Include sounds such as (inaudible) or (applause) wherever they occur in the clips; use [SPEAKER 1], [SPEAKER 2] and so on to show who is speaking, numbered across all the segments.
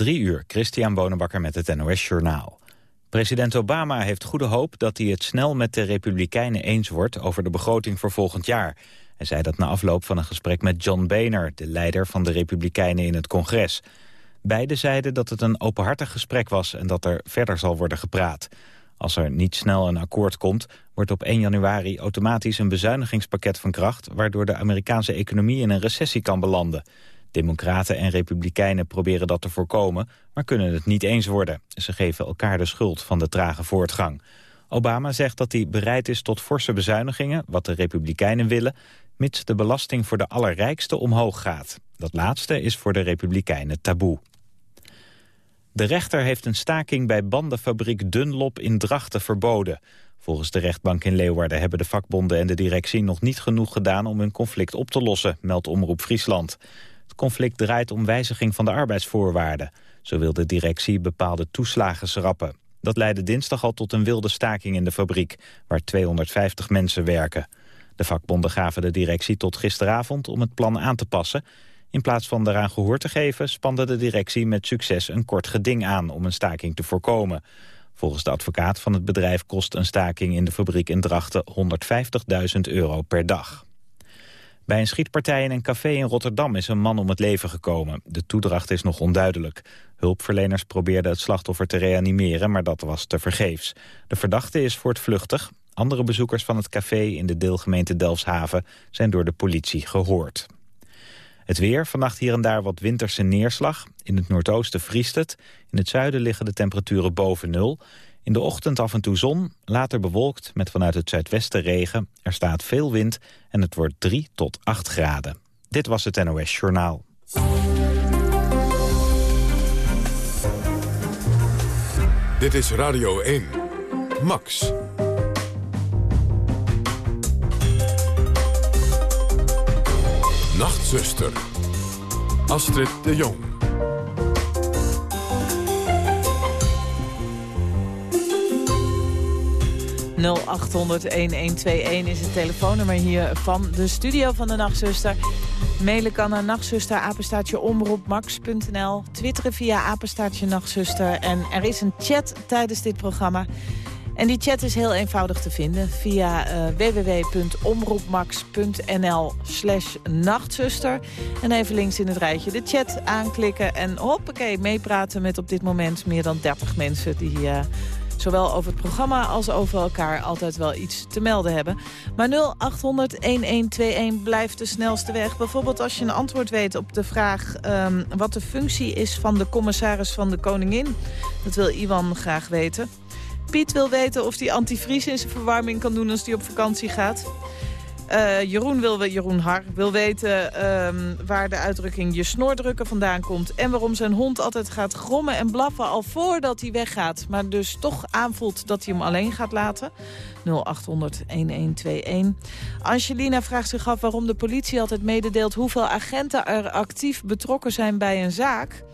[SPEAKER 1] Drie uur, Christian Bonenbakker met het NOS Journaal. President Obama heeft goede hoop dat hij het snel met de Republikeinen eens wordt over de begroting voor volgend jaar. Hij zei dat na afloop van een gesprek met John Boehner, de leider van de Republikeinen in het congres. Beiden zeiden dat het een openhartig gesprek was en dat er verder zal worden gepraat. Als er niet snel een akkoord komt, wordt op 1 januari automatisch een bezuinigingspakket van kracht... waardoor de Amerikaanse economie in een recessie kan belanden. Democraten en republikeinen proberen dat te voorkomen, maar kunnen het niet eens worden. Ze geven elkaar de schuld van de trage voortgang. Obama zegt dat hij bereid is tot forse bezuinigingen, wat de republikeinen willen, mits de belasting voor de allerrijkste omhoog gaat. Dat laatste is voor de republikeinen taboe. De rechter heeft een staking bij bandenfabriek Dunlop in Drachten verboden. Volgens de rechtbank in Leeuwarden hebben de vakbonden en de directie nog niet genoeg gedaan om hun conflict op te lossen, meldt Omroep Friesland. Conflict draait om wijziging van de arbeidsvoorwaarden. Zo wil de directie bepaalde toeslagen schrappen. Dat leidde dinsdag al tot een wilde staking in de fabriek, waar 250 mensen werken. De vakbonden gaven de directie tot gisteravond om het plan aan te passen. In plaats van daaraan gehoor te geven, spande de directie met succes een kort geding aan om een staking te voorkomen. Volgens de advocaat van het bedrijf kost een staking in de fabriek in Drachten 150.000 euro per dag. Bij een schietpartij in een café in Rotterdam is een man om het leven gekomen. De toedracht is nog onduidelijk. Hulpverleners probeerden het slachtoffer te reanimeren, maar dat was tevergeefs. De verdachte is voortvluchtig. Andere bezoekers van het café in de deelgemeente Delfshaven zijn door de politie gehoord. Het weer, vannacht hier en daar wat winterse neerslag. In het noordoosten vriest het. In het zuiden liggen de temperaturen boven nul. In de ochtend af en toe zon, later bewolkt met vanuit het zuidwesten regen. Er staat veel wind en het wordt 3 tot 8 graden. Dit was het NOS Journaal.
[SPEAKER 2] Dit is Radio 1. Max. Nachtzuster. Astrid de Jong.
[SPEAKER 3] Is het telefoonnummer hier van de studio van de Nachtzuster. Mailen kan naar nachtzuster. Twitteren via apenstaartje nachtzuster. En er is een chat tijdens dit programma... En die chat is heel eenvoudig te vinden via uh, www.omroepmax.nl slash nachtzuster. En even links in het rijtje de chat aanklikken en hoppakee, meepraten met op dit moment meer dan 30 mensen die... Uh, zowel over het programma als over elkaar altijd wel iets te melden hebben. Maar 0800-1121 blijft de snelste weg. Bijvoorbeeld als je een antwoord weet op de vraag... Um, wat de functie is van de commissaris van de Koningin. Dat wil Iwan graag weten. Piet wil weten of hij antivries in zijn verwarming kan doen als hij op vakantie gaat. Uh, Jeroen, wil, Jeroen Har wil weten um, waar de uitdrukking je snordrukken vandaan komt... en waarom zijn hond altijd gaat grommen en blaffen al voordat hij weggaat... maar dus toch aanvoelt dat hij hem alleen gaat laten. 0800-1121. Angelina vraagt zich af waarom de politie altijd mededeelt... hoeveel agenten er actief betrokken zijn bij een zaak...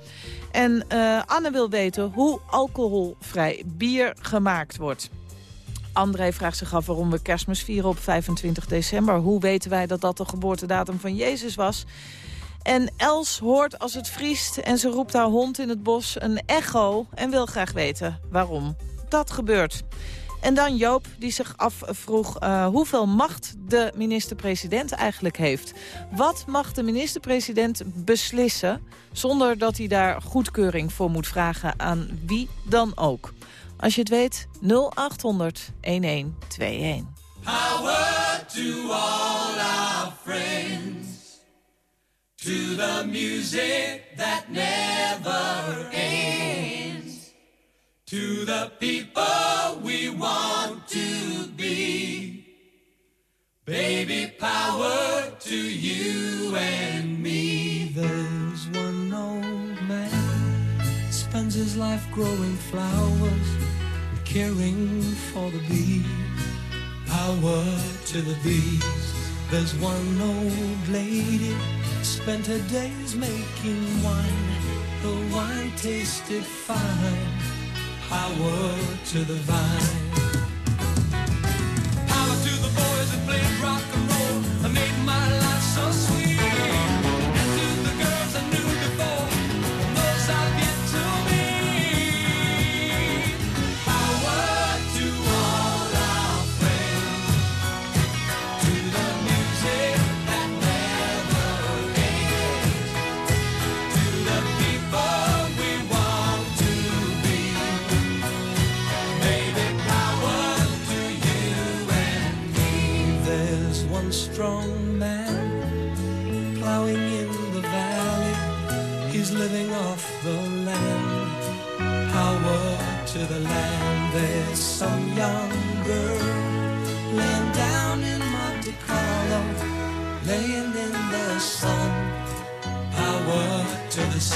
[SPEAKER 3] En uh, Anne wil weten hoe alcoholvrij bier gemaakt wordt. André vraagt zich af waarom we kerstmis vieren op 25 december. Hoe weten wij dat dat de geboortedatum van Jezus was? En Els hoort als het vriest en ze roept haar hond in het bos een echo... en wil graag weten waarom dat gebeurt. En dan Joop, die zich afvroeg uh, hoeveel macht de minister-president eigenlijk heeft. Wat mag de minister-president beslissen... zonder dat hij daar goedkeuring voor moet vragen aan wie dan ook? Als je het weet, 0800 1121. Power to all our friends. To the music that never ends. To the people we want to be. Baby, power to you and me. There's one old man spends his life growing flowers, caring for the bees. Power to the bees. There's one old lady spent her days making wine. The wine tasted fine power to the vine. Power to the boys that played rock and roll and made my life so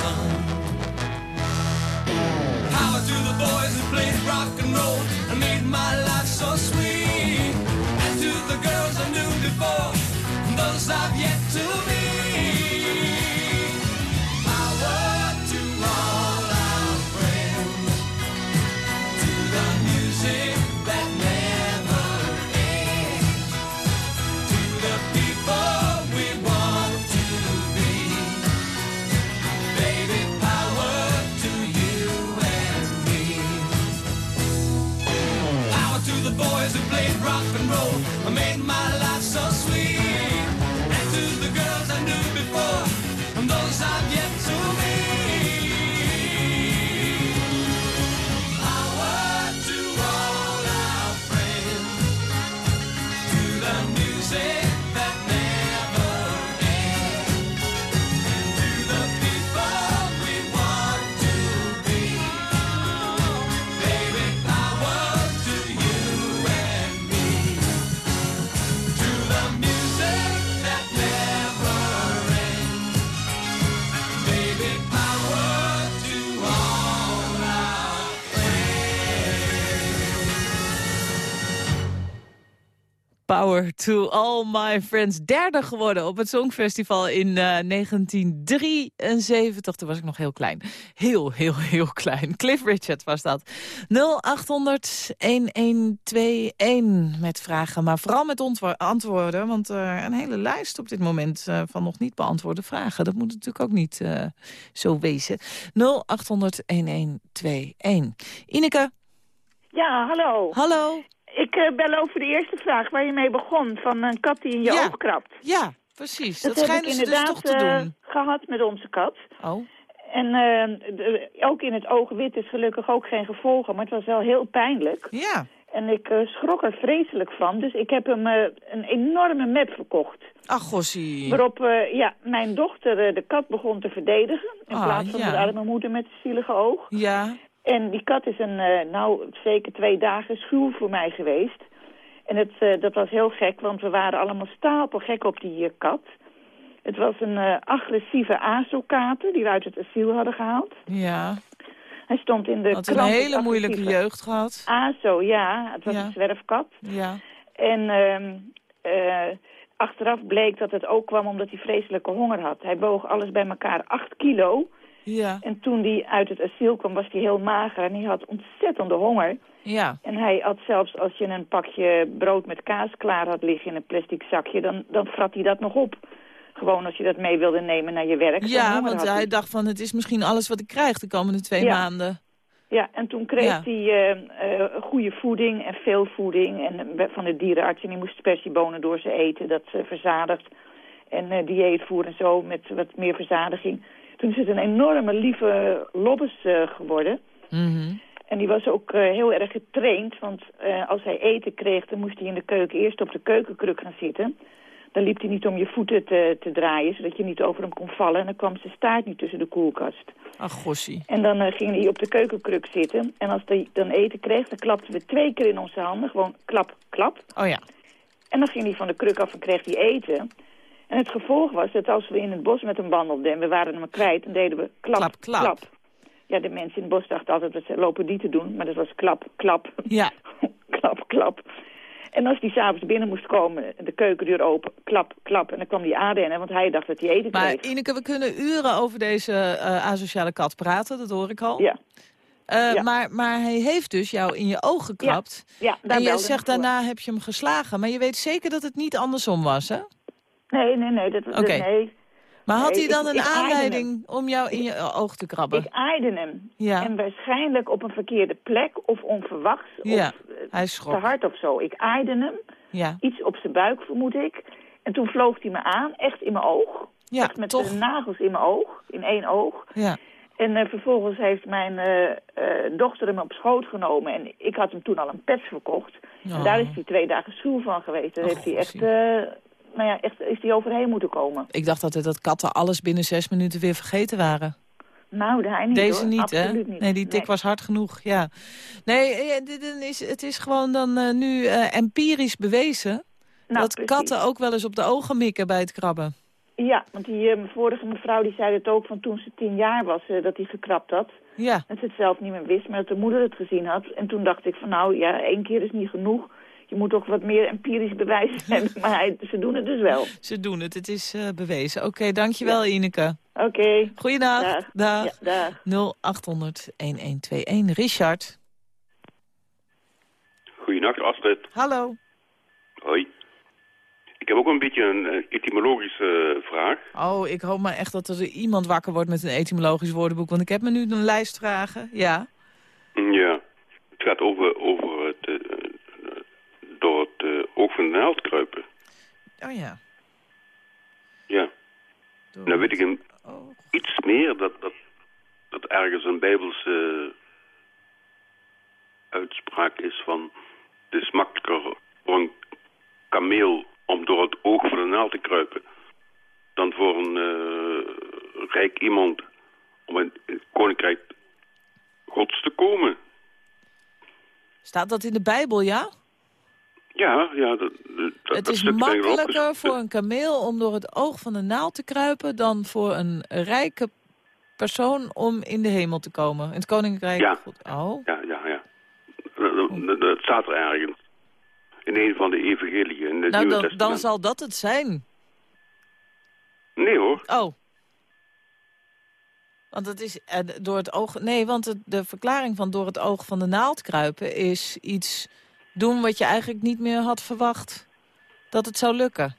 [SPEAKER 4] sun. Power to all my friends.
[SPEAKER 3] Derde geworden op het Songfestival in eh, 1973. Toen was ik nog heel klein. Heel, heel, heel (laughs) klein. Cliff Richard was dat. 0800-1121 met vragen. Maar vooral met antwoorden. Want eh, een hele lijst op dit moment eh, van nog niet beantwoorde vragen. Dat moet natuurlijk ook niet eh, zo wezen. 0800-1121. Ineke,
[SPEAKER 5] Ja, hallo.
[SPEAKER 3] hallo.
[SPEAKER 5] Ik eh, bel over de eerste vraag waar je mee begon, van een kat die in je
[SPEAKER 3] Ja.
[SPEAKER 5] oog krabt.
[SPEAKER 3] Ja, precies. Dat,
[SPEAKER 5] heb
[SPEAKER 3] schijnen
[SPEAKER 5] ik
[SPEAKER 3] ze dus
[SPEAKER 5] inderdaad
[SPEAKER 3] toch te
[SPEAKER 5] eh,
[SPEAKER 3] doen.
[SPEAKER 5] gehad met onze kat.
[SPEAKER 3] Oh.
[SPEAKER 5] En eh, de- ook in het oogwit is gelukkig ook geen gevolgen, maar het was wel heel pijnlijk.
[SPEAKER 3] Ja.
[SPEAKER 5] En ik eh, schrok er vreselijk van, dus ik heb hem eh, een enorme map verkocht.
[SPEAKER 3] Ach, gossie.
[SPEAKER 5] Waarop eh, ja, mijn dochter eh, de kat begon te verdedigen, in
[SPEAKER 3] Ah,
[SPEAKER 5] plaats van
[SPEAKER 3] ja.
[SPEAKER 5] de arme moeder met het zielige oog.
[SPEAKER 3] Ja.
[SPEAKER 5] En die kat is een, eh, nou, zeker twee dagen schuw voor mij geweest. En het, eh, dat was heel gek, want we waren allemaal stapelgek op die eh, kat. Het was een agressieve ASO-kater die we uit het asiel hadden gehaald.
[SPEAKER 3] Ja.
[SPEAKER 5] Hij stond in de
[SPEAKER 3] Had een hele moeilijke jeugd gehad.
[SPEAKER 5] ASO, ja. Het was
[SPEAKER 3] Ja.
[SPEAKER 5] een zwerfkat.
[SPEAKER 3] Ja.
[SPEAKER 5] En ehm, eh, achteraf bleek dat het ook kwam omdat hij vreselijke honger had. Hij woog alles bij elkaar 8 kilo.
[SPEAKER 3] Ja.
[SPEAKER 5] En toen hij uit het asiel kwam was hij heel mager en hij had ontzettende honger.
[SPEAKER 3] Ja.
[SPEAKER 5] En hij had zelfs als je een pakje brood met kaas klaar had liggen in een plastic zakje, dan, dan frat hij dat nog op. Gewoon als je dat mee wilde nemen naar je werk.
[SPEAKER 3] Ja, want hij dacht van het is misschien alles wat ik krijg de komende twee
[SPEAKER 5] Ja.
[SPEAKER 3] maanden.
[SPEAKER 5] Ja, en toen kreeg
[SPEAKER 3] Ja.
[SPEAKER 5] hij eh, eh, goede voeding en veel voeding. En eh, van de dierenarts en die moest spersiebonen door ze eten. Dat ze verzadigt. En dieetvoer en zo met wat meer verzadiging. Toen is het een enorme lieve lobbes eh, geworden.
[SPEAKER 3] Mhm.
[SPEAKER 5] En die was ook eh, heel erg getraind, want eh, als hij eten kreeg... dan moest hij in de keuken eerst op de keukenkruk gaan zitten. Dan liep hij niet om je voeten te, te draaien, zodat je niet over hem kon vallen. En dan kwam zijn staart niet tussen de koelkast.
[SPEAKER 3] Ach, gossie.
[SPEAKER 5] En dan ging hij op de keukenkruk zitten. En als hij dan eten kreeg, dan klapten we twee keer in onze handen. Gewoon klap, klap.
[SPEAKER 3] Oh ja.
[SPEAKER 5] En dan ging hij van de kruk af en kreeg hij eten. En het gevolg was dat als we in het bos met hem wandelden... en we waren hem kwijt, dan deden we klap,
[SPEAKER 3] Klap, klap.
[SPEAKER 5] Ja, de mensen in het bos dachten altijd dat ze lopen die te doen. Maar dat was klap, klap,
[SPEAKER 3] Ja. (laughs)
[SPEAKER 5] klap, klap. En als hij s'avonds binnen moest komen, de keukendeur open, klap, klap. En dan kwam hij aanrennen, want hij dacht dat hij eten
[SPEAKER 3] Maar
[SPEAKER 5] kreeg.
[SPEAKER 3] Ineke, we kunnen uren over deze eh, asociale kat praten, dat hoor ik al.
[SPEAKER 5] Ja,
[SPEAKER 3] Eh,
[SPEAKER 5] ja.
[SPEAKER 3] maar, maar hij heeft dus jou in je oog gekrapt.
[SPEAKER 5] ja,
[SPEAKER 3] en
[SPEAKER 5] belde
[SPEAKER 3] zegt daarna heb je hem geslagen. Maar je weet zeker dat het niet andersom was, hè?
[SPEAKER 5] Nee, nee, nee. Dat, dat-
[SPEAKER 3] Oké.
[SPEAKER 5] nee.
[SPEAKER 3] Maar had
[SPEAKER 5] Nee,
[SPEAKER 3] hij dan
[SPEAKER 5] ik-
[SPEAKER 3] een
[SPEAKER 5] ik
[SPEAKER 3] aanleiding om jou in je oog te krabben?
[SPEAKER 5] Ik aaide hem.
[SPEAKER 3] Ja.
[SPEAKER 5] En waarschijnlijk op een verkeerde plek of onverwachts.
[SPEAKER 3] Ja,
[SPEAKER 5] of eh,
[SPEAKER 3] hij
[SPEAKER 5] te hard of zo. Ik aaide hem.
[SPEAKER 3] Ja,
[SPEAKER 5] Iets op zijn buik, vermoed ik. En toen vloog hij me aan, echt in mijn oog.
[SPEAKER 3] ja
[SPEAKER 5] echt met de nagels in mijn oog, in één oog.
[SPEAKER 3] Ja.
[SPEAKER 5] En eh, vervolgens heeft mijn eh, dochter hem op schoot genomen. En ik had hem toen al een pets verkocht. En
[SPEAKER 3] Oh.
[SPEAKER 5] daar is hij twee dagen schuw van geweest. Daar
[SPEAKER 3] Oh,
[SPEAKER 5] heeft hij echt, nou ja, echt is hij overheen moeten komen.
[SPEAKER 3] Ik dacht altijd dat katten alles binnen zes minuten weer vergeten waren.
[SPEAKER 5] Nou, hij niet
[SPEAKER 3] Deze
[SPEAKER 5] hoor.
[SPEAKER 3] niet, hè?
[SPEAKER 5] Niet.
[SPEAKER 3] Nee, die tik was hard genoeg, ja. Nee, eh, dit is, het is gewoon dan eh, nu eh, empirisch bewezen...
[SPEAKER 5] Nou,
[SPEAKER 3] dat
[SPEAKER 5] precies.
[SPEAKER 3] katten ook wel eens op de ogen mikken bij het krabben.
[SPEAKER 5] Ja, want die vorige mevrouw die zei het ook van toen ze tien jaar was dat hij gekrapt had.
[SPEAKER 3] Ja,
[SPEAKER 5] Dat ze het zelf niet meer wist, maar dat de moeder het gezien had. En toen dacht ik van nou ja, één keer is niet genoeg. Je moet toch wat meer empirisch bewijs (laughs) hebben. Maar hij, ze doen het dus wel.
[SPEAKER 3] ze doen het. Het is eh, bewezen. Oké, dankjewel Ineke.
[SPEAKER 5] Oké.
[SPEAKER 3] Goeiedag.
[SPEAKER 5] Dag.
[SPEAKER 3] Dag.
[SPEAKER 5] Ja, dag.
[SPEAKER 3] 0800-1121. Richard.
[SPEAKER 6] Goedenacht Astrid.
[SPEAKER 3] Hallo.
[SPEAKER 6] Hoi. Ik heb ook een beetje een eh, etymologische eh, vraag.
[SPEAKER 3] Oh, ik hoop maar echt dat er iemand wakker wordt met een etymologisch woordenboek. Want ik heb me nu een lijst vragen. Ja.
[SPEAKER 6] Ja. Het gaat over, over het eh, eh, door het de naald kruipen.
[SPEAKER 3] Oh ja.
[SPEAKER 6] Ja.
[SPEAKER 3] Door
[SPEAKER 6] Nou weet ik een,
[SPEAKER 3] oog.
[SPEAKER 6] iets meer dat, dat, dat ergens een bijbelse uitspraak is van... Het is makkelijker voor een kameel om door het oog van de naald te kruipen... dan voor een eh, rijk iemand om in het koninkrijk gods te komen.
[SPEAKER 3] Staat dat in de Bijbel, ja?
[SPEAKER 6] Ja, ja. Dat, dat,
[SPEAKER 3] het is makkelijker voor een kameel om door het oog van de naald te kruipen... dan voor een rijke persoon om in de hemel te komen. In het koninkrijk...
[SPEAKER 6] Ja.
[SPEAKER 3] God- Oh,
[SPEAKER 6] Ja, ja, ja. Dat, dat staat er ergens. In een van de evangeliën. In het
[SPEAKER 3] nou
[SPEAKER 6] Nieuwe
[SPEAKER 3] dan, dan zal dat het zijn.
[SPEAKER 6] Nee hoor.
[SPEAKER 3] Oh. Want het is eh, door het oog... Nee, want het, de verklaring van door het oog van de naald kruipen... is iets doen wat je eigenlijk niet meer had verwacht dat het zou lukken.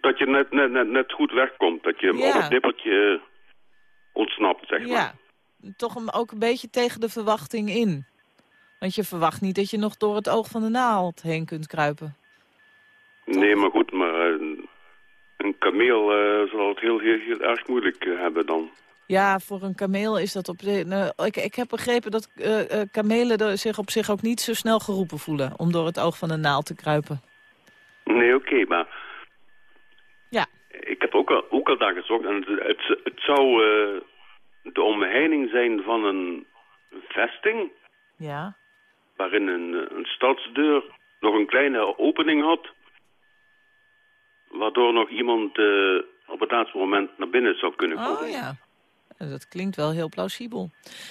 [SPEAKER 6] Dat je net, net, net, net goed wegkomt. Dat je hem
[SPEAKER 3] Ja.
[SPEAKER 6] op het nippertje eh, ontsnapt, zeg maar.
[SPEAKER 3] Ja, toch ook een beetje tegen de verwachting in. Want je verwacht niet dat je nog door het oog van de naald heen kunt kruipen.
[SPEAKER 6] Nee, maar goed, maar eh, een kameel eh, zal het heel, heel, heel erg moeilijk hebben dan.
[SPEAKER 3] Ja, voor een kameel is dat op... de- nou, ik, ik heb begrepen dat eh, kamelen zich op zich ook niet zo snel geroepen voelen... om door het oog van de naald te kruipen.
[SPEAKER 6] Nee, oké, maar...
[SPEAKER 3] Ja.
[SPEAKER 6] Ik heb ook al, ook al daar gezocht en het, het, zou eh, de omheining zijn van een vesting...
[SPEAKER 3] Ja.
[SPEAKER 6] waarin een, een stadsdeur nog een kleine opening had... waardoor nog iemand op het laatste moment naar binnen zou kunnen komen.
[SPEAKER 3] Oh ja. Eh, Dat klinkt wel heel plausibel.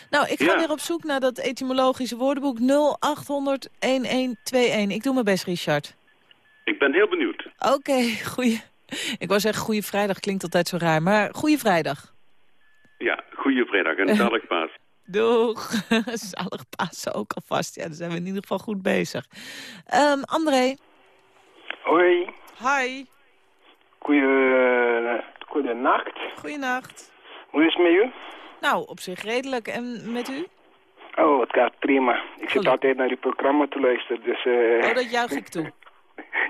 [SPEAKER 3] Nou, ik ga
[SPEAKER 6] Ja.
[SPEAKER 3] weer op zoek naar dat etymologische woordenboek 0800 1121. Ik doe mijn best, Richard.
[SPEAKER 6] Ik ben heel benieuwd.
[SPEAKER 3] Oké, (laughs) goeie. Ik wou zeggen goeie vrijdag, klinkt altijd zo raar. Maar goeie vrijdag.
[SPEAKER 6] Ja, goede vrijdag en (laughs) zalig paas.
[SPEAKER 3] Doeg. (laughs) Zalig Pasen ook alvast. Ja, dan zijn we in ieder geval goed bezig. Ehm, André.
[SPEAKER 7] Hoi,
[SPEAKER 3] Hi.
[SPEAKER 7] goeie, goedenacht.
[SPEAKER 3] Goeienacht.
[SPEAKER 7] Hoe is het met u?
[SPEAKER 3] Nou, op zich redelijk. En met u?
[SPEAKER 7] Oh, het gaat prima. Ik zit altijd naar uw programma te luisteren, dus... eh
[SPEAKER 3] Oh, dat juich ik toe.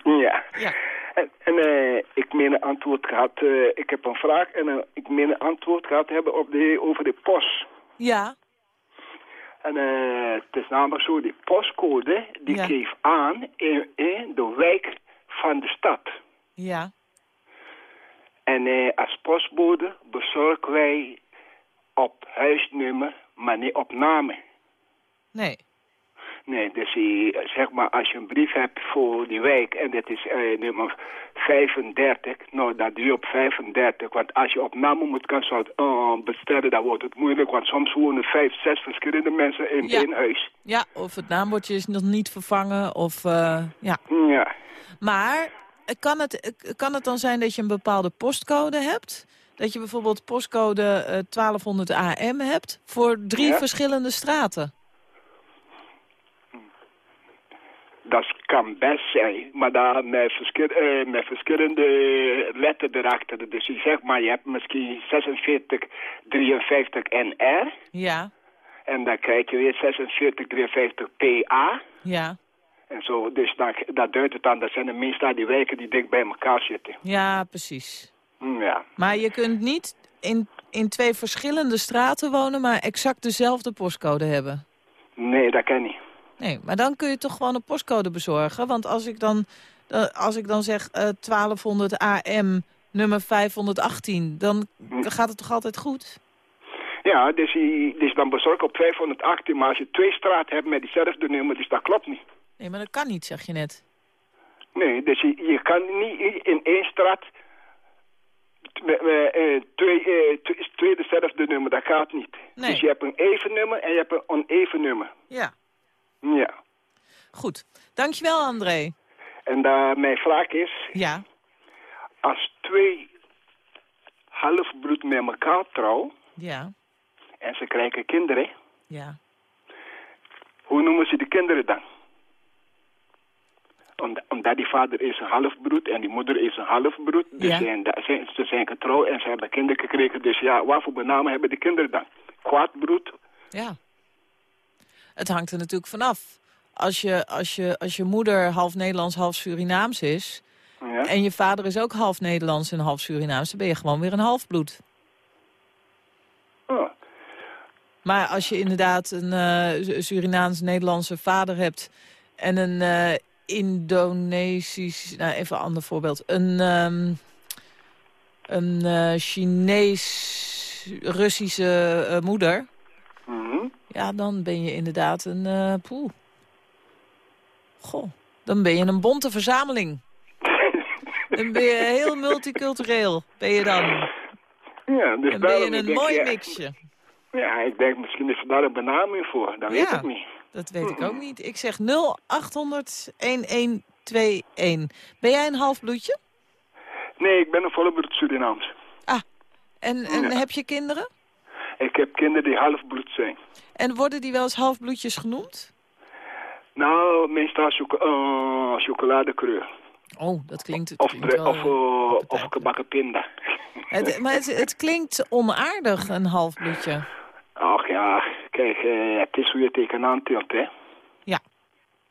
[SPEAKER 3] (laughs)
[SPEAKER 7] ja.
[SPEAKER 3] Ja.
[SPEAKER 7] En, en eh, ik meen een antwoord gehad... eh, ik heb een vraag en ik meen een antwoord gehad hebben op de, over de post.
[SPEAKER 3] Ja.
[SPEAKER 7] En eh, het is namelijk zo, die postcode, die
[SPEAKER 3] Ja.
[SPEAKER 7] geeft aan in, in de wijk van de stad.
[SPEAKER 3] Ja.
[SPEAKER 7] En eh, als postbode bezorgen wij op huisnummer, maar niet op namen.
[SPEAKER 3] Nee.
[SPEAKER 7] Nee, dus eh, zeg maar als je een brief hebt voor die wijk en dit is eh, nummer 35, nou dan doe je op 35. Want als je op namen moet gaan zo, eh, bestellen, dan wordt het moeilijk. Want soms wonen vijf, zes verschillende mensen in
[SPEAKER 3] Ja.
[SPEAKER 7] één huis.
[SPEAKER 3] Ja, of het naambordje is nog niet vervangen. Of, eh, ja.
[SPEAKER 7] Ja,
[SPEAKER 3] Maar kan het, eh, kan het dan zijn dat je een bepaalde postcode hebt? Dat je bijvoorbeeld postcode eh, 1200 AM hebt voor drie
[SPEAKER 7] Ja.
[SPEAKER 3] verschillende straten?
[SPEAKER 7] dat kan best zijn. Maar dan met, verschil, eh, met verschillende letters erachter. Dus je zegt maar, je hebt misschien 46, 53 NR.
[SPEAKER 3] Ja,
[SPEAKER 7] En dan krijg je weer 46, 53 PA.
[SPEAKER 3] ja,
[SPEAKER 7] En zo, dus dat, dat duidt het aan. Dat zijn de meestal die wijken die dicht bij elkaar zitten.
[SPEAKER 3] ja, precies.
[SPEAKER 7] Hm, Ja.
[SPEAKER 3] Maar je kunt niet in, in twee verschillende straten wonen, maar exact dezelfde postcode hebben.
[SPEAKER 7] Nee, dat kan niet.
[SPEAKER 3] Nee, maar dan kun je toch gewoon een postcode bezorgen. Want als ik dan, eh, als ik dan zeg eh 1200 AM nummer 518, dan gaat het toch altijd goed?
[SPEAKER 7] Ja, dus, die, dus dan bezorg op 518. Maar als je twee straten hebt met diezelfde nummer, dus dat klopt niet.
[SPEAKER 3] Nee, maar dat kan niet, zeg je net.
[SPEAKER 7] Nee, dus je, je kan niet in één straat eh, twee, eh, twee, dezelfde nummer. Dat gaat niet.
[SPEAKER 3] Nee.
[SPEAKER 7] Dus je hebt een even nummer en je hebt een oneven nummer.
[SPEAKER 3] Ja,
[SPEAKER 7] Ja.
[SPEAKER 3] goed. Dankjewel, André.
[SPEAKER 7] En daar mijn vraag is,
[SPEAKER 3] Ja,
[SPEAKER 7] als twee halfbloed met elkaar trouwen
[SPEAKER 3] ja,
[SPEAKER 7] en ze krijgen kinderen,
[SPEAKER 3] ja.
[SPEAKER 7] hoe noemen ze de kinderen dan? Om- Omdat die vader is een halfbroed en die moeder is een halfbroed. Dus
[SPEAKER 3] Ja.
[SPEAKER 7] zijn, da- zijn, ze zijn getrouwd en ze hebben kinderen gekregen. Dus ja, wat voor benamen hebben de kinderen dan? Kwaadbroed?
[SPEAKER 3] Ja. Het hangt er natuurlijk vanaf. Als je, als, je, als je moeder half Nederlands, half Surinaams is...
[SPEAKER 7] Ja.
[SPEAKER 3] en je vader is ook half Nederlands en half Surinaams... dan ben je gewoon weer een halfbloed.
[SPEAKER 7] Oh.
[SPEAKER 3] Maar als je inderdaad een eh, Surinaams-Nederlandse vader hebt... en een eh, Indonesisch... Nou, even een ander voorbeeld. Een, ehm, een eh, Chinees-Russische eh, moeder...
[SPEAKER 7] Mhm.
[SPEAKER 3] Ja, dan ben je inderdaad een... poeh. Goh, dan ben je een bonte verzameling. (laughs) Dan ben je heel multicultureel, ben je dan.
[SPEAKER 7] Ja, dus
[SPEAKER 3] Dan ben je een mooi mixje.
[SPEAKER 7] Ja, ik denk misschien is er daar een benaming voor. Dat weet
[SPEAKER 3] Ja.
[SPEAKER 7] ik niet.
[SPEAKER 3] Dat weet ik ook niet. Ik zeg 0800 1121. Ben jij een halfbloedje?
[SPEAKER 7] Nee, ik ben een volbloed Surinaams.
[SPEAKER 3] En, en
[SPEAKER 7] Ja.
[SPEAKER 3] heb je kinderen?
[SPEAKER 7] Ik heb kinderen die halfbloed zijn.
[SPEAKER 3] En worden die wel eens halfbloedjes genoemd?
[SPEAKER 7] Nou, meestal choco eh, chocoladekreur.
[SPEAKER 3] Oh, dat klinkt, het
[SPEAKER 7] Of,
[SPEAKER 3] klinkt wel...
[SPEAKER 7] of, eh, of gebakken pinda.
[SPEAKER 3] het, maar het, het klinkt onaardig, een halfbloedje.
[SPEAKER 7] Ach ja, kijk, eh, het is hoe je tegenaan tilt, hè.
[SPEAKER 3] Ja.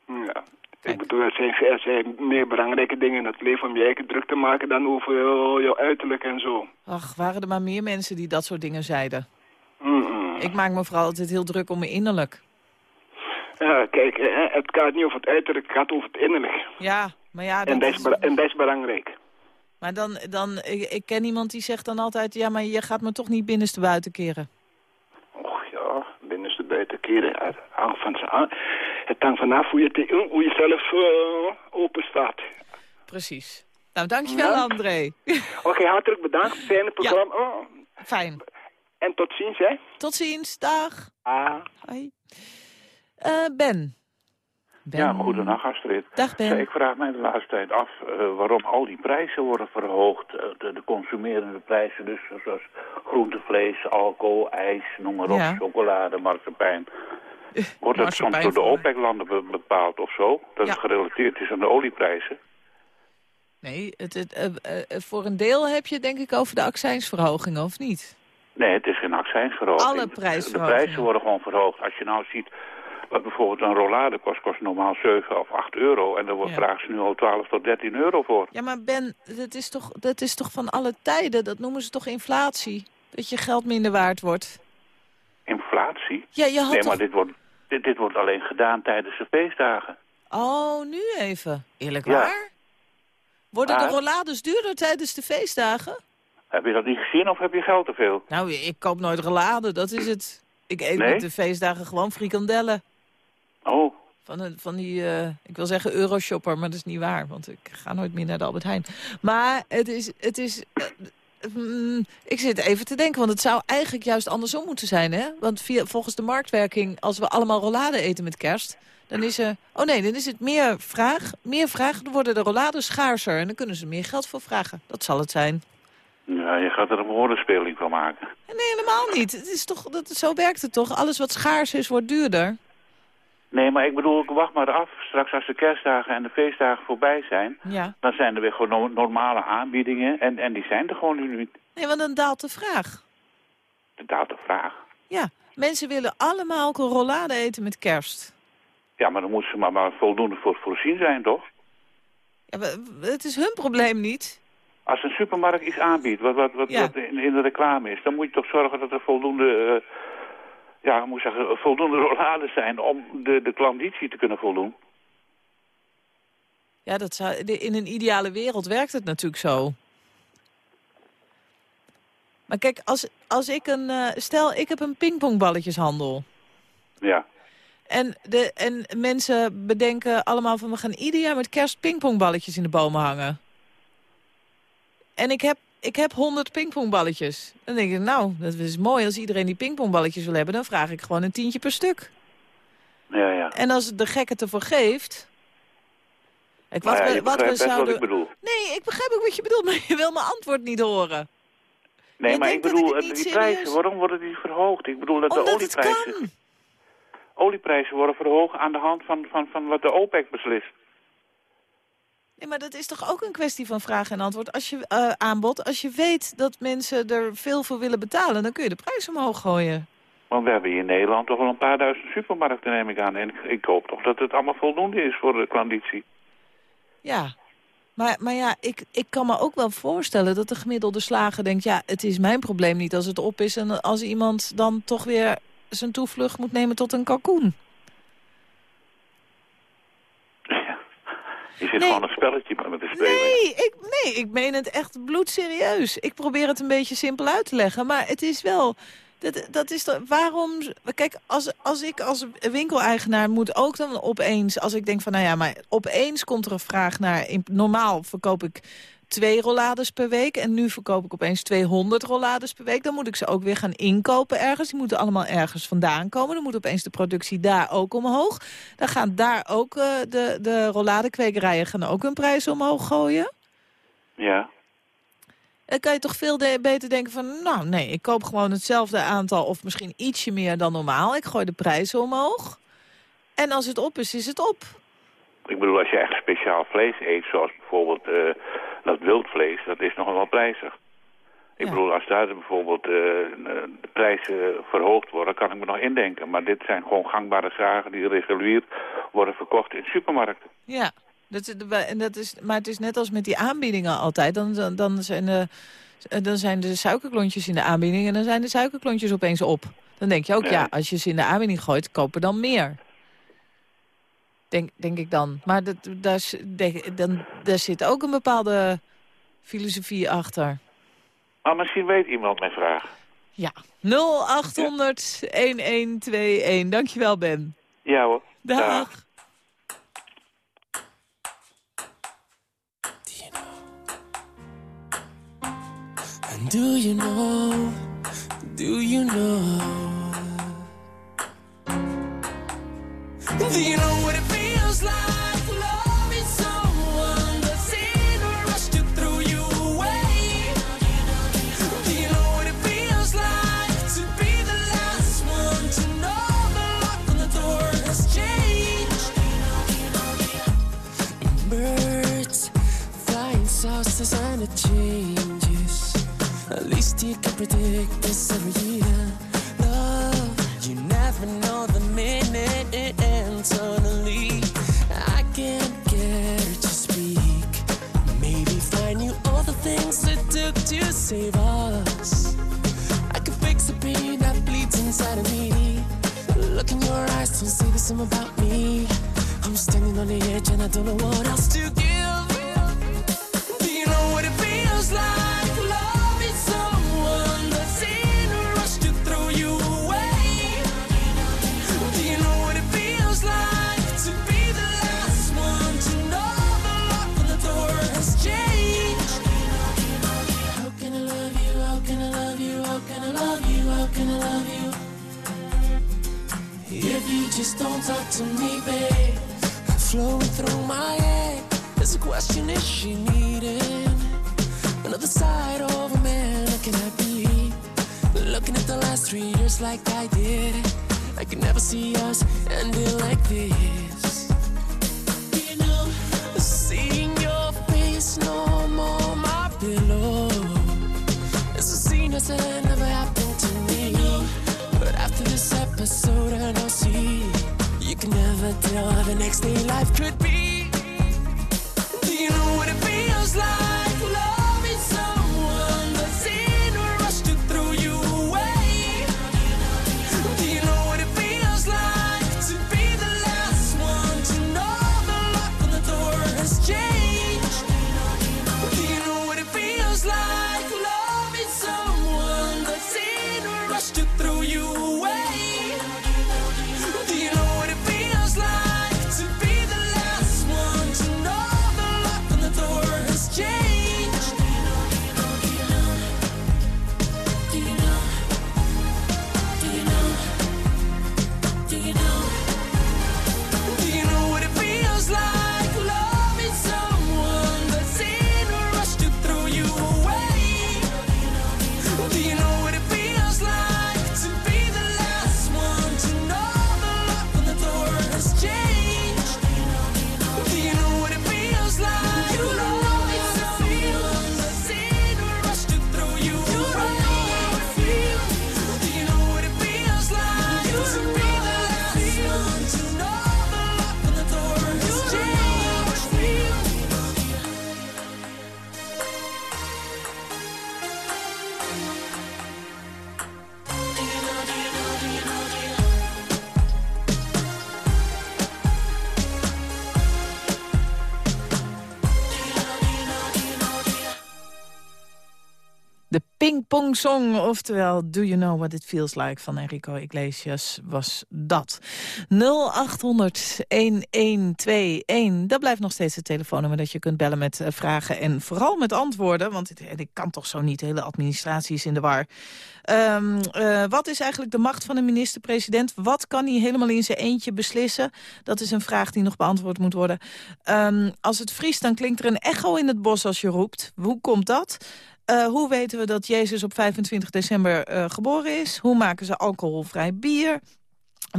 [SPEAKER 7] Ja.
[SPEAKER 3] Kijk.
[SPEAKER 7] Ik bedoel, er zijn, er zijn meer belangrijke dingen in het leven om je eigen druk te maken dan over eh, jouw uiterlijk en zo.
[SPEAKER 3] Ach, waren er maar meer mensen die dat soort dingen zeiden. Ik maak me vooral altijd heel druk om me innerlijk.
[SPEAKER 7] Ja, kijk, eh, het gaat niet over het uiterlijk, het gaat over het innerlijk.
[SPEAKER 3] Ja, maar ja,
[SPEAKER 7] En
[SPEAKER 3] dat
[SPEAKER 7] is, en dat is belangrijk.
[SPEAKER 3] Maar dan, dan ik, ik ken iemand die zegt dan altijd... ja, maar je gaat me toch niet binnenste buiten keren.
[SPEAKER 7] Hangt, van, ze aan- het hangt vanaf hoe je, te, hoe je zelf eh, open staat.
[SPEAKER 3] Precies. Nou, dankjewel
[SPEAKER 7] Ja.
[SPEAKER 3] André. (laughs)
[SPEAKER 7] Oké, hartelijk bedankt. Fijne programma. Oh,
[SPEAKER 3] Fijn.
[SPEAKER 7] en tot ziens, hè.
[SPEAKER 3] Tot ziens. Dag.
[SPEAKER 7] Ah.
[SPEAKER 3] Hoi. Eh, ben. Ben.
[SPEAKER 8] Ja, goedendag Astrid.
[SPEAKER 3] Dag Ben.
[SPEAKER 8] Ik vraag mij de laatste tijd af eh, waarom al die prijzen worden verhoogd. Eh, de, de consumerende prijzen, dus zoals groente, vlees, alcohol, ijs, noem maar op,
[SPEAKER 3] Ja.
[SPEAKER 8] chocolade, marsepein. Wordt het soms door de. OPEC-landen be- bepaald of zo? Dat
[SPEAKER 3] Ja.
[SPEAKER 8] het gerelateerd is aan de olieprijzen?
[SPEAKER 3] Nee, het, het, eh, eh, voor een deel heb je denk ik over de accijnsverhogingen, of niet?
[SPEAKER 8] Nee, het is geen accijnsverhoging.
[SPEAKER 3] Alle
[SPEAKER 8] De
[SPEAKER 3] prijsverhogingen.
[SPEAKER 8] prijzen worden gewoon verhoogd. Als je nou ziet wat bijvoorbeeld een rollade kost, kost normaal 7 of 8 euro. En daar wordt
[SPEAKER 3] Ja.
[SPEAKER 8] vragen ze nu al 12 tot 13 euro voor.
[SPEAKER 3] Ja, maar Ben, dat is, toch, dat is toch van alle tijden? Dat noemen ze toch inflatie? Dat je geld minder waard wordt?
[SPEAKER 8] Inflatie?
[SPEAKER 3] Ja, je had
[SPEAKER 8] Nee,
[SPEAKER 3] toch...
[SPEAKER 8] maar dit wordt, dit, dit wordt alleen gedaan tijdens de feestdagen.
[SPEAKER 3] Oh, nu even. Eerlijk
[SPEAKER 8] Ja.
[SPEAKER 3] waar? Worden
[SPEAKER 8] Maar-
[SPEAKER 3] de rollades duurder tijdens de feestdagen?
[SPEAKER 8] Heb je dat niet gezien of heb je geld te veel?
[SPEAKER 3] Nou, ik koop nooit rollade, dat is het. Ik eet
[SPEAKER 8] Nee?
[SPEAKER 3] met de feestdagen gewoon frikandellen.
[SPEAKER 8] Oh,
[SPEAKER 3] Van, een, van die, eh, ik wil zeggen Euroshopper, maar dat is niet waar. Want ik ga nooit meer naar de Albert Heijn. Maar het is, het is eh, mm, ik zit even te denken, want het zou eigenlijk juist andersom moeten zijn. Hè? Want via, volgens de marktwerking, als we allemaal rollade eten met kerst... dan is er, oh nee, dan is het meer vraag. Meer vraag, dan worden de rollades schaarser. En dan kunnen ze meer geld voor vragen. Dat zal het zijn.
[SPEAKER 8] ja, je gaat er een woordenspeling van maken.
[SPEAKER 3] Nee, helemaal niet. Het is toch, dat, zo werkt het toch? Alles wat schaars is, wordt duurder.
[SPEAKER 8] Nee, maar ik bedoel, wacht maar af. Straks als de kerstdagen en de feestdagen voorbij zijn...
[SPEAKER 3] Ja.
[SPEAKER 8] dan zijn er weer gewoon no- normale aanbiedingen. En, en die zijn er gewoon nu niet.
[SPEAKER 3] Nee, want dan daalt de vraag.
[SPEAKER 8] Dat daalt de vraag.
[SPEAKER 3] Ja, mensen willen allemaal rollade eten met kerst.
[SPEAKER 8] Ja, maar dan moeten ze maar, maar voldoende voor voorzien zijn, toch?
[SPEAKER 3] Ja, het is hun probleem niet.
[SPEAKER 8] Als een supermarkt iets aanbiedt, wat, wat, wat,
[SPEAKER 3] Ja.
[SPEAKER 8] wat in, in de reclame is... dan moet je toch zorgen dat er voldoende... eh, ja, moet zeggen, voldoende rollades zijn om de, de klanditie te kunnen voldoen.
[SPEAKER 3] Ja, dat zou, in een ideale wereld werkt het natuurlijk zo. Maar kijk, als, als ik een... eh, stel, ik heb een pingpongballetjeshandel.
[SPEAKER 8] Ja.
[SPEAKER 3] En, de, en mensen bedenken allemaal van... we gaan ieder jaar met kerst pingpongballetjes in de bomen hangen. En ik heb, ik heb 100 pingpongballetjes. Dan denk ik, nou, dat is mooi. Als iedereen die pingpongballetjes wil hebben... dan vraag ik gewoon een tientje per stuk.
[SPEAKER 8] Ja, ja.
[SPEAKER 3] En als de gek het ervoor geeft... Ik, wat
[SPEAKER 8] ja,
[SPEAKER 3] we,
[SPEAKER 8] je
[SPEAKER 3] wat we
[SPEAKER 8] wat
[SPEAKER 3] zouden...
[SPEAKER 8] ik bedoel.
[SPEAKER 3] Nee, ik begrijp ook wat je bedoelt, (laughs) maar je wil mijn antwoord niet horen.
[SPEAKER 8] Nee,
[SPEAKER 3] Je
[SPEAKER 8] maar ik bedoel,
[SPEAKER 3] het
[SPEAKER 8] eh, die
[SPEAKER 3] serieus-
[SPEAKER 8] prijzen, waarom worden die verhoogd? Ik bedoel dat de
[SPEAKER 3] Omdat het
[SPEAKER 8] olieprijzen...
[SPEAKER 3] kan.
[SPEAKER 8] Olieprijzen worden verhoogd aan de hand van, van, van wat de OPEC beslist.
[SPEAKER 3] Nee, maar dat is toch ook een kwestie van vraag en antwoord. Als je eh, aanbod, als je weet dat mensen er veel voor willen betalen... dan kun je de prijs omhoog gooien.
[SPEAKER 8] Want we hebben hier in Nederland toch wel een paar duizend supermarkten, neem ik aan. En ik, ik hoop toch dat het allemaal voldoende is voor de klanditie.
[SPEAKER 3] Ja. Maar, maar ja, ik, ik kan me ook wel voorstellen dat de gemiddelde slager denkt... ja, het is mijn probleem niet als het op is... en als iemand dan toch weer zijn toevlucht moet nemen tot een kalkoen.
[SPEAKER 8] Ja. Je zit
[SPEAKER 3] Nee.
[SPEAKER 8] gewoon een spelletje met te spelen.
[SPEAKER 3] Nee ik, nee, ik meen het echt bloedserieus. Ik probeer het een beetje simpel uit te leggen, maar het is wel... Dat, dat is toch, waarom... Kijk, als, als ik als winkeleigenaar moet ook dan opeens... Als ik denk van, nou ja, maar opeens komt er een vraag naar... In, normaal verkoop ik twee rollades per week... en nu verkoop ik opeens 200 rollades per week. Dan moet ik ze ook weer gaan inkopen ergens. Die moeten allemaal ergens vandaan komen. Dan moet opeens de productie daar ook omhoog. Dan gaan daar ook eh, de, de rolladekwekerijen gaan ook hun prijzen omhoog gooien.
[SPEAKER 8] Ja.
[SPEAKER 3] Dan kan je toch veel de- beter denken van... nou nee, ik koop gewoon hetzelfde aantal of misschien ietsje meer dan normaal. Ik gooi de prijzen omhoog. En als het op is, is het op.
[SPEAKER 8] Ik bedoel, als je echt speciaal vlees eet, zoals bijvoorbeeld eh, dat wildvlees, dat is nogal wel prijzig. Ik
[SPEAKER 3] Ja.
[SPEAKER 8] bedoel, als daar bijvoorbeeld eh, de prijzen verhoogd worden, kan ik me nog indenken. Maar dit zijn gewoon gangbare zaken die regulier worden verkocht in supermarkten.
[SPEAKER 3] Ja, dat, is- en dat is, maar het is net als met die aanbiedingen altijd. Dan, dan, dan, zijn de, dan zijn de suikerklontjes in de aanbieding en dan zijn de suikerklontjes opeens op. Dan denk je ook,
[SPEAKER 8] Ja.
[SPEAKER 3] ja, als je ze in de aanbieding gooit, kopen dan meer. Denk, denk ik dan. Maar dat, daar, is- denk, dan, daar zit ook een bepaalde filosofie achter.
[SPEAKER 8] Maar misschien weet iemand mijn vraag.
[SPEAKER 3] Ja, 0800 1121. Dankjewel, Ben.
[SPEAKER 8] Ja hoor.
[SPEAKER 3] Dag.
[SPEAKER 9] And do you know, do you know? Do you know? Do you know what it feels like to be the last one to know the lock on the door has changed? Birds flying saucers and it changes. At least you can predict this every year. Love, you never know the minute and suddenly I took to save us. I could fix the pain that bleeds inside of me. Look in your eyes, don't say the same about me. I'm standing on the edge and I don't know what else to give. Do you know what it feels like? Talk to me, babe, flowing through my head. There's a question: Is she needing another side of a man? Can I be looking at the last three years like I did? I could never see us ending like this. How the next day life could be.
[SPEAKER 3] Pong Song, oftewel Do You Know What It Feels Like van Enrico Iglesias was dat. 0800-1121, dat blijft nog steeds het telefoonnummer dat je kunt bellen met eh, vragen en vooral met antwoorden. Want ik, kan toch zo niet, hele administratie is in de war. Ehm, eh, wat is eigenlijk de macht van een minister-president? Wat kan hij helemaal in zijn eentje beslissen? Dat is een vraag die nog beantwoord moet worden. Ehm, als het vriest, dan klinkt er een echo in het bos als je roept. Hoe komt dat? Uh, hoe weten we dat Jezus op 25 december uh, geboren is? Hoe maken ze alcoholvrij bier?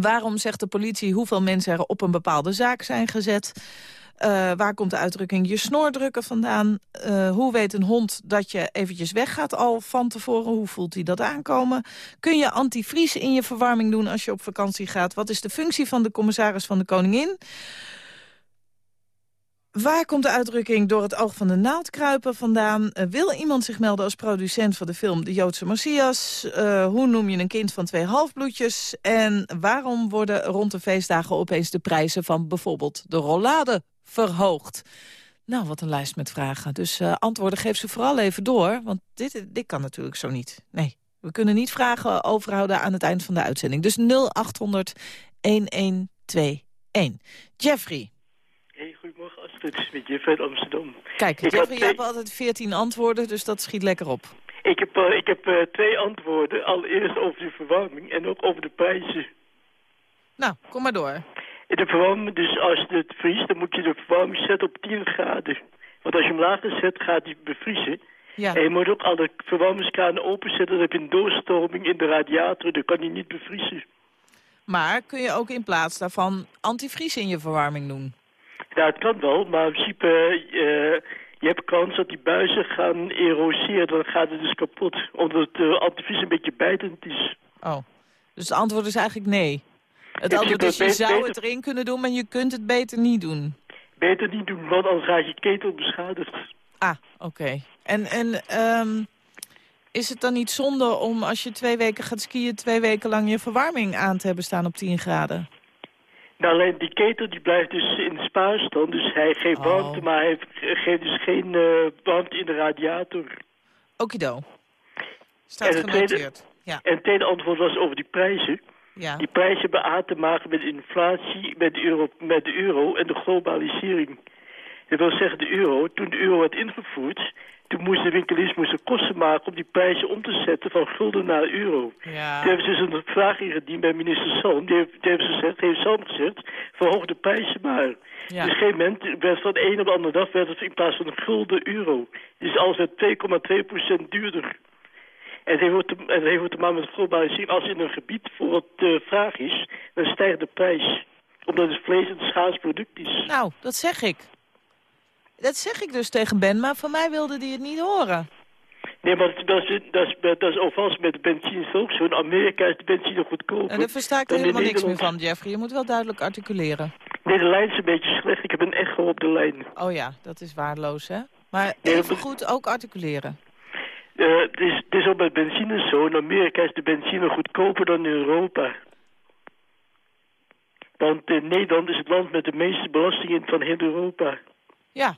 [SPEAKER 3] Waarom zegt de politie hoeveel mensen er op een bepaalde zaak zijn gezet? Uh, waar komt de uitdrukking je snor drukken vandaan? hoe weet een hond dat je eventjes weggaat al van tevoren? Hoe voelt hij dat aankomen? Kun je antivries in je verwarming doen als je op vakantie gaat? Wat is de functie van de commissaris van de Koningin? Waar komt de uitdrukking door het oog van de naald kruipen vandaan? Uh, wil iemand zich melden als producent van de film De Joodse Messias? Uh, hoe noem je een kind van twee halfbloedjes? En waarom worden rond de feestdagen opeens de prijzen van bijvoorbeeld de rollade verhoogd? Nou, wat een lijst met vragen. Dus uh, antwoorden geef ze vooral even door, want dit, dit kan natuurlijk zo niet. Nee, we kunnen niet vragen overhouden aan het eind van de uitzending. Dus 0800 1121. Jeffrey.
[SPEAKER 10] Hey, goedemorgen Astrid, met Jeff uit Amsterdam.
[SPEAKER 3] Kijk, ik Jeffrey, je hebt altijd veertien antwoorden, dus dat schiet lekker op.
[SPEAKER 10] Ik heb, uh, ik heb uh, twee antwoorden. Allereerst over de verwarming en ook over de prijzen.
[SPEAKER 3] Nou, kom maar door.
[SPEAKER 10] De verwarming, dus als het vriest, dan moet je de verwarming zetten op 10 graden. Want als je hem later zet, gaat hij bevriezen.
[SPEAKER 3] Ja.
[SPEAKER 10] En je moet ook alle verwarmingskranen openzetten, dan heb je een doorstroming in de radiator, dan kan hij niet bevriezen.
[SPEAKER 3] Maar kun je ook in plaats daarvan antivries in je verwarming doen?
[SPEAKER 10] Ja, het kan wel, maar in principe, uh, je hebt kans dat die buizen gaan eroseren. Dan gaat het dus kapot, omdat het uh, antivries een beetje bijtend is.
[SPEAKER 3] Oh, dus het antwoord is eigenlijk nee. Het antwoord is, je zou het erin kunnen doen, maar je kunt het beter niet doen.
[SPEAKER 10] Beter niet doen, want anders gaat je ketel beschadigd.
[SPEAKER 3] Ah, oké. Okay. En, en um, is het dan niet zonde om als je twee weken gaat skiën... twee weken lang je verwarming aan te hebben staan op 10 graden?
[SPEAKER 10] Nou, alleen die ketel die blijft dus in de spaarstand. Dus hij geeft
[SPEAKER 3] Oh.
[SPEAKER 10] warmte, maar hij geeft dus geen uh, warmte in de radiator.
[SPEAKER 3] Okido. Staat
[SPEAKER 10] en tweede,
[SPEAKER 3] genoteerd. Ja.
[SPEAKER 10] En het tweede antwoord was over die prijzen.
[SPEAKER 3] Ja.
[SPEAKER 10] Die prijzen hebben aan te maken met inflatie, met de, euro, met de euro en de globalisering. Dat wil zeggen, de euro, toen de euro werd ingevoerd... toen moesten de winkeliers moesten kosten maken om die prijzen om te zetten van gulden naar euro.
[SPEAKER 3] Ja.
[SPEAKER 10] Toen hebben ze dus een vraag ingediend bij minister Salm. Die heeft, die heeft, gezegd, heeft Salm gezegd, verhoog de prijzen maar.
[SPEAKER 3] Ja.
[SPEAKER 10] Dus op een gegeven moment werd van de een op de andere dag werd het in plaats van een gulden euro. Dus alles werd 2,2% duurder. En het heeft te, het heeft te maken met globalisering. Als in een gebied voor wat uh, vraag is, dan stijgt de prijs. Omdat het vlees een schaars product is.
[SPEAKER 3] Nou, dat zeg ik. Dat zeg ik dus tegen Ben, maar van mij wilde hij het niet horen.
[SPEAKER 10] Nee, maar dat is, dat is, dat is overigens met benzine ook zo. In Amerika is de benzine goedkoper.
[SPEAKER 3] En daar versta ik er helemaal niks meer van, Jeffrey. Je moet wel duidelijk articuleren.
[SPEAKER 10] Nee, de lijn is een beetje slecht. Ik heb een echo op de lijn.
[SPEAKER 3] Oh ja, dat is waardeloos, hè? Maar nee, even goed ook articuleren.
[SPEAKER 10] Uh, het, is, het is ook met benzine zo. In Amerika is de benzine goedkoper dan in Europa. Want in Nederland is het land met de meeste belastingen van heel Europa.
[SPEAKER 3] Ja.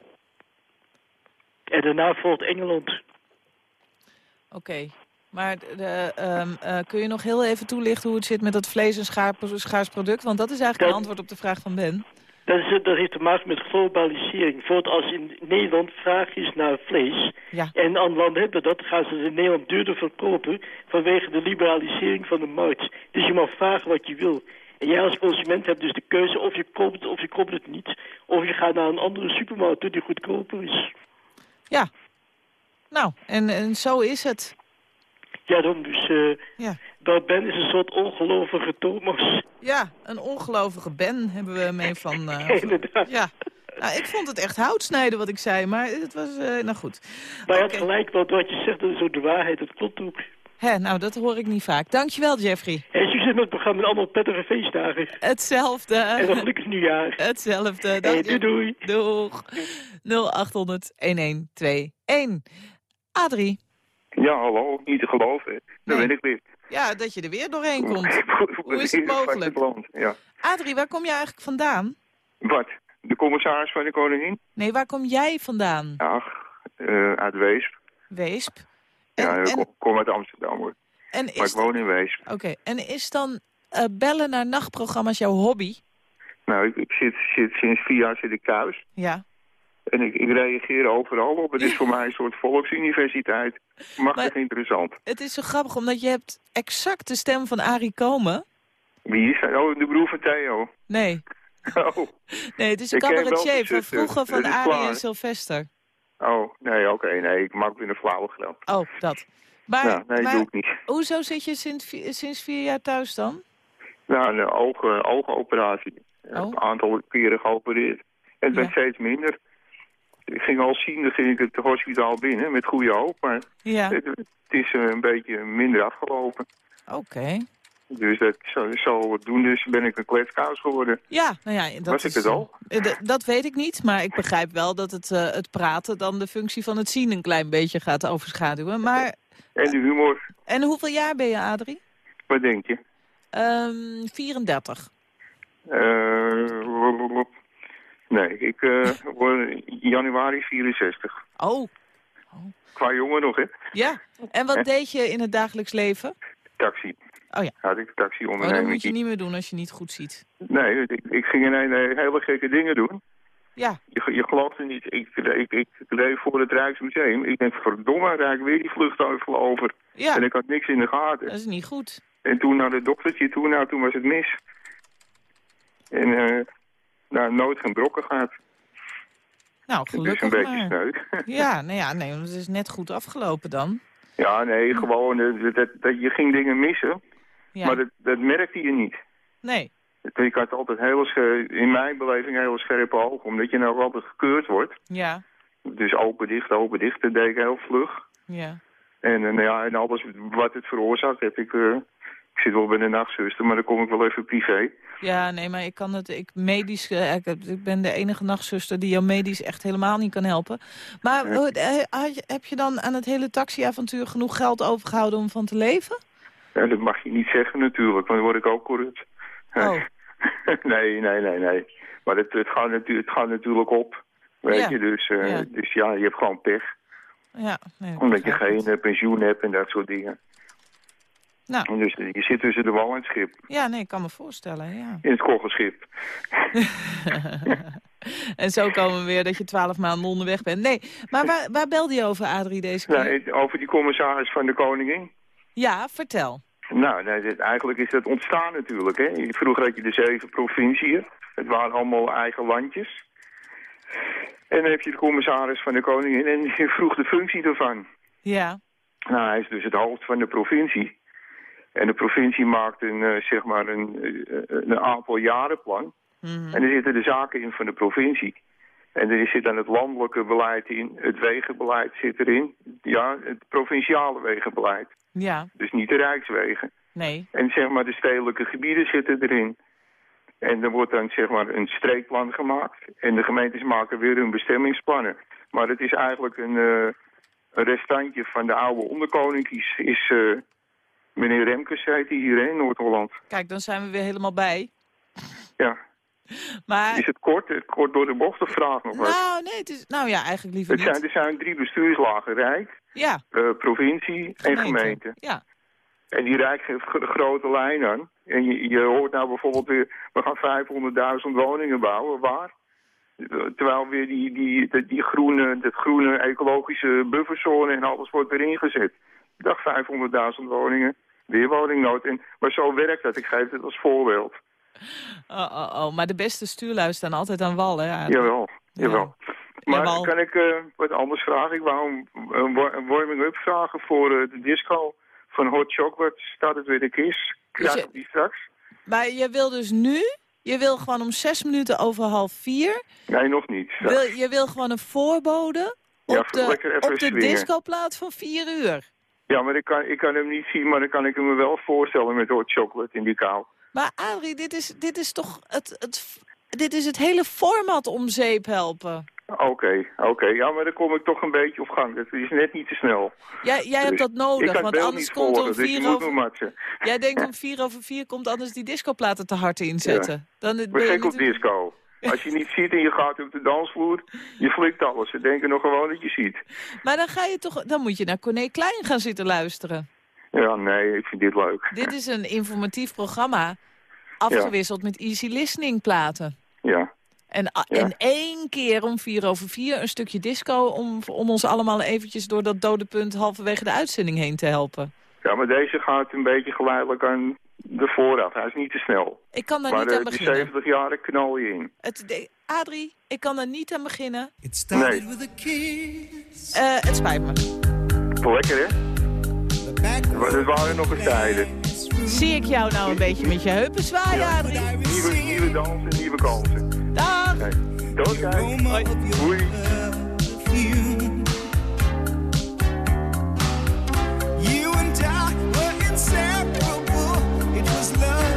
[SPEAKER 10] En daarna volgt Engeland.
[SPEAKER 3] Oké. Okay. Maar de, um, uh, kun je nog heel even toelichten hoe het zit met dat vlees schaar, schaars product? Want dat is eigenlijk dat, een antwoord op de vraag van Ben.
[SPEAKER 10] Dat, is, dat heeft te maken met globalisering. Bijvoorbeeld als in Nederland vraag is naar vlees...
[SPEAKER 3] Ja.
[SPEAKER 10] en andere landen hebben dat, gaan ze het in Nederland duurder verkopen... vanwege de liberalisering van de markt. Dus je mag vragen wat je wil. En jij als consument hebt dus de keuze of je koopt het of je koopt het niet. Of je gaat naar een andere supermarkt toe die goedkoper is.
[SPEAKER 3] Ja. Nou, en, en zo is het.
[SPEAKER 10] Ja, dan dus... Uh,
[SPEAKER 3] ja.
[SPEAKER 10] Dat Ben is een soort ongelovige Thomas.
[SPEAKER 3] Ja, een ongelovige Ben hebben we mee van... Uh, (laughs)
[SPEAKER 10] Inderdaad.
[SPEAKER 3] Ja. Nou, ik vond het echt houtsnijden wat ik zei, maar het was... Uh, nou goed.
[SPEAKER 10] Maar je okay. had gelijk, want wat je zegt, dat is ook de waarheid. Dat klopt ook.
[SPEAKER 3] Hè, nou, dat hoor ik niet vaak. Dankjewel, Jeffrey.
[SPEAKER 10] En succes met het programma en allemaal prettige feestdagen.
[SPEAKER 3] Hetzelfde.
[SPEAKER 10] En een gelukkig nieuwjaar.
[SPEAKER 3] Hetzelfde.
[SPEAKER 10] Dank hey, doei,
[SPEAKER 3] doei. Doeg. 0800-1121. Adrie.
[SPEAKER 11] Ja, hallo. Niet te geloven. Daar nee. ben ik weer.
[SPEAKER 3] Ja, dat je er weer doorheen (laughs) komt. Hoe is het mogelijk?
[SPEAKER 11] Ja.
[SPEAKER 3] Adrie, waar kom je eigenlijk vandaan?
[SPEAKER 11] Wat? De commissaris van de koningin?
[SPEAKER 3] Nee, waar kom jij vandaan?
[SPEAKER 11] Ach, uh, uit Weesp.
[SPEAKER 3] Weesp.
[SPEAKER 11] Ja, ik
[SPEAKER 3] en-
[SPEAKER 11] kom, uit Amsterdam hoor.
[SPEAKER 3] En
[SPEAKER 11] Maar ik woon in Wees.
[SPEAKER 3] Oké, en is dan eh, bellen naar nachtprogramma's jouw hobby?
[SPEAKER 11] Nou, ik, ik zit, zit, sinds vier jaar zit ik thuis.
[SPEAKER 3] Ja.
[SPEAKER 11] En ik, ik reageer overal op. Het is voor mij een soort volksuniversiteit. Machtig interessant.
[SPEAKER 3] Het is zo grappig, omdat je hebt exact de stem van Arie Komen.
[SPEAKER 11] Wie is dat? Oh, de broer van Theo.
[SPEAKER 3] Nee, (laughs)
[SPEAKER 11] Oh,
[SPEAKER 3] nee het is een cabaretier van vroeger van Arie en Sylvester.
[SPEAKER 11] Oh nee, oké. nee, ik maak weer een flauwe grap.
[SPEAKER 3] Oh, dat. Maar,
[SPEAKER 11] Ja, nee,
[SPEAKER 3] maar
[SPEAKER 11] doe ik niet. (laughs)
[SPEAKER 3] hoezo zit je sinds, sinds vier jaar thuis dan?
[SPEAKER 11] Nou, een ogen, ogenoperatie. Ik heb
[SPEAKER 3] Oh.
[SPEAKER 11] Een aantal keren geopereerd. En het werd
[SPEAKER 3] Ja.
[SPEAKER 11] steeds minder. Ik ging al zien, dan ging ik het hospitaal binnen met goede hoop. Maar
[SPEAKER 3] Ja,
[SPEAKER 11] het, het is eh, een beetje minder afgelopen.
[SPEAKER 3] oké.
[SPEAKER 11] Dus dat zal wat doen. Dus ben ik een kletskous geworden.
[SPEAKER 3] Ja, nou ja, dat
[SPEAKER 11] Was ik
[SPEAKER 3] is,
[SPEAKER 11] het al?
[SPEAKER 3] eh, dat weet ik niet, maar ik begrijp wel dat het, eh, het praten dan de functie van het zien een klein beetje gaat overschaduwen. Maar,
[SPEAKER 11] En de humor,
[SPEAKER 3] en hoeveel jaar ben je, Adrie?
[SPEAKER 11] wat denk je?
[SPEAKER 3] Ehm 34.
[SPEAKER 11] Eh, nee, ik eh, word januari 64.
[SPEAKER 3] Oh,
[SPEAKER 11] Qua jongen nog, hè?
[SPEAKER 3] ja. En wat deed je in het dagelijks leven?
[SPEAKER 11] Taxi.
[SPEAKER 3] Oh ja.
[SPEAKER 11] Had ik
[SPEAKER 3] Oh, dat moet je niet meer doen als je niet goed ziet.
[SPEAKER 11] Nee, ik, ik ging ineens eh, hele gekke dingen doen.
[SPEAKER 3] Ja,
[SPEAKER 11] Je, je gelooft het niet. Ik, ik, ik reed voor het Rijksmuseum. Ik denk, verdomme, ik weer die vluchtheuvel over.
[SPEAKER 3] ja,
[SPEAKER 11] En ik had niks in de gaten.
[SPEAKER 3] dat is niet goed.
[SPEAKER 11] En toen naar de doktertje toe, nou, toen was het mis. En eh nou, nooit geen brokken gehad.
[SPEAKER 3] Nou,
[SPEAKER 11] Dus een
[SPEAKER 3] gelukkig
[SPEAKER 11] beetje
[SPEAKER 3] maar.
[SPEAKER 11] sneu. (laughs)
[SPEAKER 3] Ja, nou ja, nee, want het is net goed afgelopen dan.
[SPEAKER 11] ja, nee, gewoon, eh, dat, dat, dat, je ging dingen missen.
[SPEAKER 3] Ja.
[SPEAKER 11] Maar dat, dat merkte je niet.
[SPEAKER 3] Nee,
[SPEAKER 11] Ik had altijd heel scherp, in mijn beleving heel scherpe ogen. Omdat je nou altijd gekeurd wordt.
[SPEAKER 3] ja,
[SPEAKER 11] Dus open, dicht, open, dicht. Dat deed ik heel vlug.
[SPEAKER 3] ja.
[SPEAKER 11] En, en, ja, en alles wat het veroorzaakt heb ik... eh, ik zit wel bij de nachtzuster, maar dan kom ik wel even privé.
[SPEAKER 3] Ja, nee, maar ik kan het, ik medisch, eh, ik, ik ben de enige nachtzuster die jou medisch echt helemaal niet kan helpen. Maar
[SPEAKER 11] Ja.
[SPEAKER 3] eh, heb je dan aan het hele taxiavontuur genoeg geld overgehouden om van te leven? (laughs)
[SPEAKER 11] Ja, dat mag je niet zeggen natuurlijk, want dan word ik ook corrupt.
[SPEAKER 3] Oh. (laughs)
[SPEAKER 11] nee, nee, nee, nee. Maar het, het, gaat, het gaat natuurlijk op. Weet
[SPEAKER 3] Ja.
[SPEAKER 11] je, dus, eh,
[SPEAKER 3] Ja.
[SPEAKER 11] dus ja, je hebt gewoon pech.
[SPEAKER 3] Ja, nee,
[SPEAKER 11] Omdat je geen eh, pensioen hebt en dat soort dingen.
[SPEAKER 3] Nou.
[SPEAKER 11] En Dus eh, je zit tussen de wal en het schip.
[SPEAKER 3] Ja, nee, ik kan me voorstellen, ja.
[SPEAKER 11] In het koggelschip. (laughs)
[SPEAKER 3] en zo komen we weer dat je twaalf maanden onderweg bent. Nee, maar waar, waar belde je over, Adrie, deze keer?
[SPEAKER 11] Nou, het- over die commissaris van de koningin.
[SPEAKER 3] Ja, vertel.
[SPEAKER 11] Nou, nee, dit- eigenlijk is dat ontstaan natuurlijk. Hè. Vroeger had je de zeven provinciën. Het waren allemaal eigen landjes. En dan heb je de commissaris van de koningin en die (laughs) vroeg de functie ervan.
[SPEAKER 3] Ja,
[SPEAKER 11] Nou, hij is dus het hoofd van de provincie. En de provincie maakt een, eh, zeg maar een, eh, een aantal jarenplan.
[SPEAKER 3] mhm.
[SPEAKER 11] En er zitten de zaken in van de provincie. En er zit dan het landelijke beleid in, het wegenbeleid zit erin. Ja, het provinciale wegenbeleid.
[SPEAKER 3] Ja,
[SPEAKER 11] Dus niet de rijkswegen.
[SPEAKER 3] nee,
[SPEAKER 11] En zeg maar de stedelijke gebieden zitten erin. En er wordt dan zeg maar een streekplan gemaakt. En de gemeentes maken weer hun bestemmingsplannen. Maar het is eigenlijk een, een restantje van de oude onderkoninkjes. Is eh, meneer Remkes, heet hij hier in Noord-Holland.
[SPEAKER 3] kijk, dan zijn we weer helemaal bij.
[SPEAKER 11] Ja. (laughs)
[SPEAKER 3] Maar,
[SPEAKER 11] Is het kort, kort door de bocht of vraag nog wat?
[SPEAKER 3] nou, nee, het is, nou ja, eigenlijk liever
[SPEAKER 11] Het zijn,
[SPEAKER 3] niet.
[SPEAKER 11] er zijn drie bestuurslagen, Rijk,
[SPEAKER 3] Ja,
[SPEAKER 11] eh, provincie en gemeente.
[SPEAKER 3] Ja,
[SPEAKER 11] En die Rijk geeft gro- grote lijn aan. En je, je hoort nou bijvoorbeeld weer, we gaan 500.000 woningen bouwen. Waar? Terwijl weer die, die, die, die groene, dat groene ecologische bufferzone en alles wordt erin gezet. Ik dacht 500.000 woningen, weer woningnood. En, maar zo werkt dat, ik geef het als voorbeeld.
[SPEAKER 3] oh, oh, oh. maar de beste stuurlui staan altijd aan wal, hè?
[SPEAKER 11] Jawel, jawel. Maar kan ik eh, wat anders vragen? Ik wou een, een, wa- een warming-up vragen voor eh, de disco van Hot Chocolate. Staat het weer de kist?
[SPEAKER 3] Dus
[SPEAKER 11] Krijg ik die straks?
[SPEAKER 3] Maar je wil dus nu, je wil gewoon om zes minuten over half vier,
[SPEAKER 11] Nee, nog niet.
[SPEAKER 3] wil, je wil gewoon een voorbode
[SPEAKER 11] Ja,
[SPEAKER 3] op de,
[SPEAKER 11] lekker even
[SPEAKER 3] op de discoplaat van vier uur.
[SPEAKER 11] Ja, maar ik kan, ik kan hem niet zien, maar dan kan ik hem me wel voorstellen met hot chocolate in die kou.
[SPEAKER 3] Maar Adrie, dit is, dit is toch het, het, dit is het hele format om zeep helpen.
[SPEAKER 11] Oké, oké. Ja, maar dan kom ik toch een beetje op gang. Dat is net niet te snel.
[SPEAKER 3] Jij, jij hebt
[SPEAKER 11] Dus
[SPEAKER 3] dat nodig,
[SPEAKER 11] het
[SPEAKER 3] want anders komt
[SPEAKER 11] volgen,
[SPEAKER 3] om
[SPEAKER 11] dus
[SPEAKER 3] vier
[SPEAKER 11] me
[SPEAKER 3] over...
[SPEAKER 11] matchen.
[SPEAKER 3] Jij denkt om vier over vier komt anders die discoplaten te hard inzetten. Dan ben je
[SPEAKER 11] gek op disco. Als je niet ziet en je gaat op de dansvloer, je flikt alles. Ze denken nog gewoon dat je ziet.
[SPEAKER 3] Maar dan, ga je toch, dan moet je naar Corné Klein gaan zitten luisteren.
[SPEAKER 11] Ja, nee, ik vind dit leuk.
[SPEAKER 3] Dit is een informatief programma, afgewisseld met easy listening platen.
[SPEAKER 11] Ja.
[SPEAKER 3] En,
[SPEAKER 11] Ja.
[SPEAKER 3] en één keer om vier over vier een stukje disco... om, om ons allemaal eventjes door dat dode punt halverwege de uitzending heen te helpen.
[SPEAKER 11] Ja, maar deze gaat een beetje geleidelijk aan de voorraad. Hij is niet te snel.
[SPEAKER 3] Ik kan daar
[SPEAKER 11] maar
[SPEAKER 3] niet aan
[SPEAKER 11] die
[SPEAKER 3] beginnen.
[SPEAKER 11] 70 jaar knal je in.
[SPEAKER 3] Het, de- Adrie, ik kan daar niet aan beginnen.
[SPEAKER 12] It started
[SPEAKER 11] Nee.
[SPEAKER 12] with a kiss.
[SPEAKER 3] Eh, het spijt me.
[SPEAKER 11] Lekker, hè? Maar waren nog eens tijden.
[SPEAKER 3] Zie ik jou nou een beetje met je heupen zwaaien, Adrie?
[SPEAKER 11] Nieuwe, nieuwe dansen, nieuwe kansen.
[SPEAKER 3] Dag!
[SPEAKER 12] Of your
[SPEAKER 11] Hoi.
[SPEAKER 12] You and I were inseparable. It was love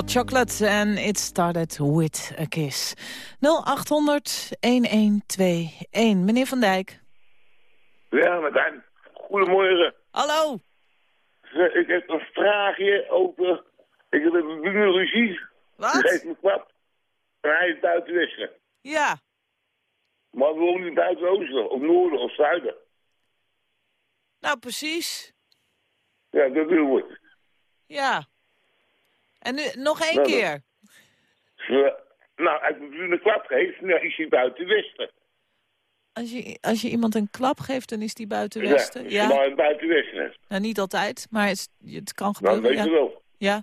[SPEAKER 3] Hot chocolate and it started with a kiss. 0800 1121. Meneer Van Dijk.
[SPEAKER 13] Ja, Martijn. Goedemorgen.
[SPEAKER 3] Hallo.
[SPEAKER 13] Ik heb een vraagje over... Ik heb een buur ruzie. Die
[SPEAKER 3] Wat?
[SPEAKER 13] geeft me klap. En hij is buiten Westen.
[SPEAKER 3] Ja.
[SPEAKER 13] Maar we wonen niet buiten Oosten, of Noorden, of Zuiden.
[SPEAKER 3] Nou, precies.
[SPEAKER 13] Ja, dat wil ik.
[SPEAKER 3] Ja. En nu nog één
[SPEAKER 13] Nou, dat-
[SPEAKER 3] keer.
[SPEAKER 13] Nou, als u een klap geef, dan is hij buiten Westen.
[SPEAKER 3] Als je, als je iemand een klap geeft, dan is die buiten
[SPEAKER 13] Ja,
[SPEAKER 3] Westen.
[SPEAKER 13] is
[SPEAKER 3] Ja,
[SPEAKER 13] maar buiten Westen.
[SPEAKER 3] nou, niet altijd, maar het, het kan
[SPEAKER 13] Dan
[SPEAKER 3] gebeuren.
[SPEAKER 13] weet
[SPEAKER 3] ja.
[SPEAKER 13] je wel.
[SPEAKER 3] Ja.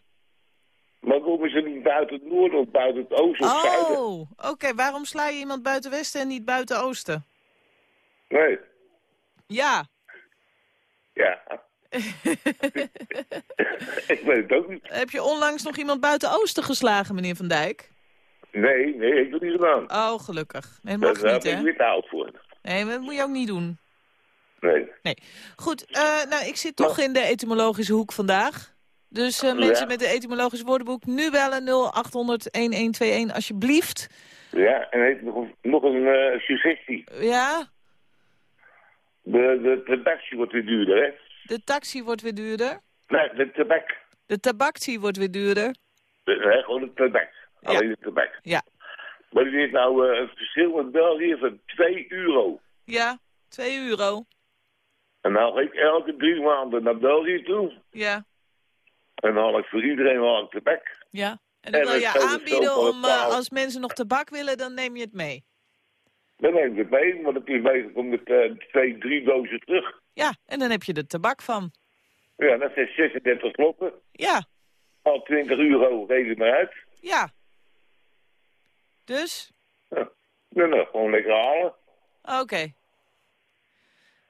[SPEAKER 13] Maar waarom is het niet buiten het noorden of buiten het oosten of zuiden?
[SPEAKER 3] Oh, oké. Waarom sla je iemand buiten Westen en niet buiten Oosten?
[SPEAKER 13] Nee,
[SPEAKER 3] Ja.
[SPEAKER 13] ja. (laughs) ik weet het ook niet.
[SPEAKER 3] Heb je onlangs nog iemand buiten Oosten geslagen, meneer Van Dijk?
[SPEAKER 13] Nee, nee, ik het niet gedaan.
[SPEAKER 3] Oh, gelukkig. Nee, dat mag
[SPEAKER 13] Daar
[SPEAKER 3] niet,
[SPEAKER 13] ben ik oud voor.
[SPEAKER 3] Nee, dat moet je ook niet doen.
[SPEAKER 13] Nee.
[SPEAKER 3] Nee. Goed, eh, nou, ik zit toch in de etymologische hoek vandaag. Dus eh, mensen
[SPEAKER 13] Ja.
[SPEAKER 3] met het etymologisch woordenboek, nu bellen 0800-1121, alsjeblieft.
[SPEAKER 13] Ja, en heeft nog een, nog een eh, suggestie.
[SPEAKER 3] Ja,
[SPEAKER 13] De, de redactie wordt weer duurder, hè?
[SPEAKER 3] De taxi wordt weer duurder.
[SPEAKER 13] Nee, de tabak.
[SPEAKER 3] De tabaktie wordt weer duurder.
[SPEAKER 13] De, nee, gewoon de tabak.
[SPEAKER 3] Ja.
[SPEAKER 13] Alleen de tabak.
[SPEAKER 3] Ja.
[SPEAKER 13] Maar er is nou eh, een verschil met België van 2 euro.
[SPEAKER 3] Ja, 2 euro.
[SPEAKER 13] En nou ga ik elke drie maanden naar België toe.
[SPEAKER 3] Ja,
[SPEAKER 13] En dan haal ik voor iedereen wel een tabak.
[SPEAKER 3] ja. En dan wil je aanbieden om, eh, als mensen nog tabak willen, dan neem je het mee.
[SPEAKER 13] Dan neem ik het mee, want het is bezig om met eh, twee, drie dozen terug.
[SPEAKER 3] Ja, en dan heb je er tabak van.
[SPEAKER 13] Ja, dat zijn 36 slotten.
[SPEAKER 3] Ja,
[SPEAKER 13] Al 20 euro, reden maar uit.
[SPEAKER 3] ja. Dus,
[SPEAKER 13] Ja. Nou, nou, gewoon lekker halen.
[SPEAKER 3] oké.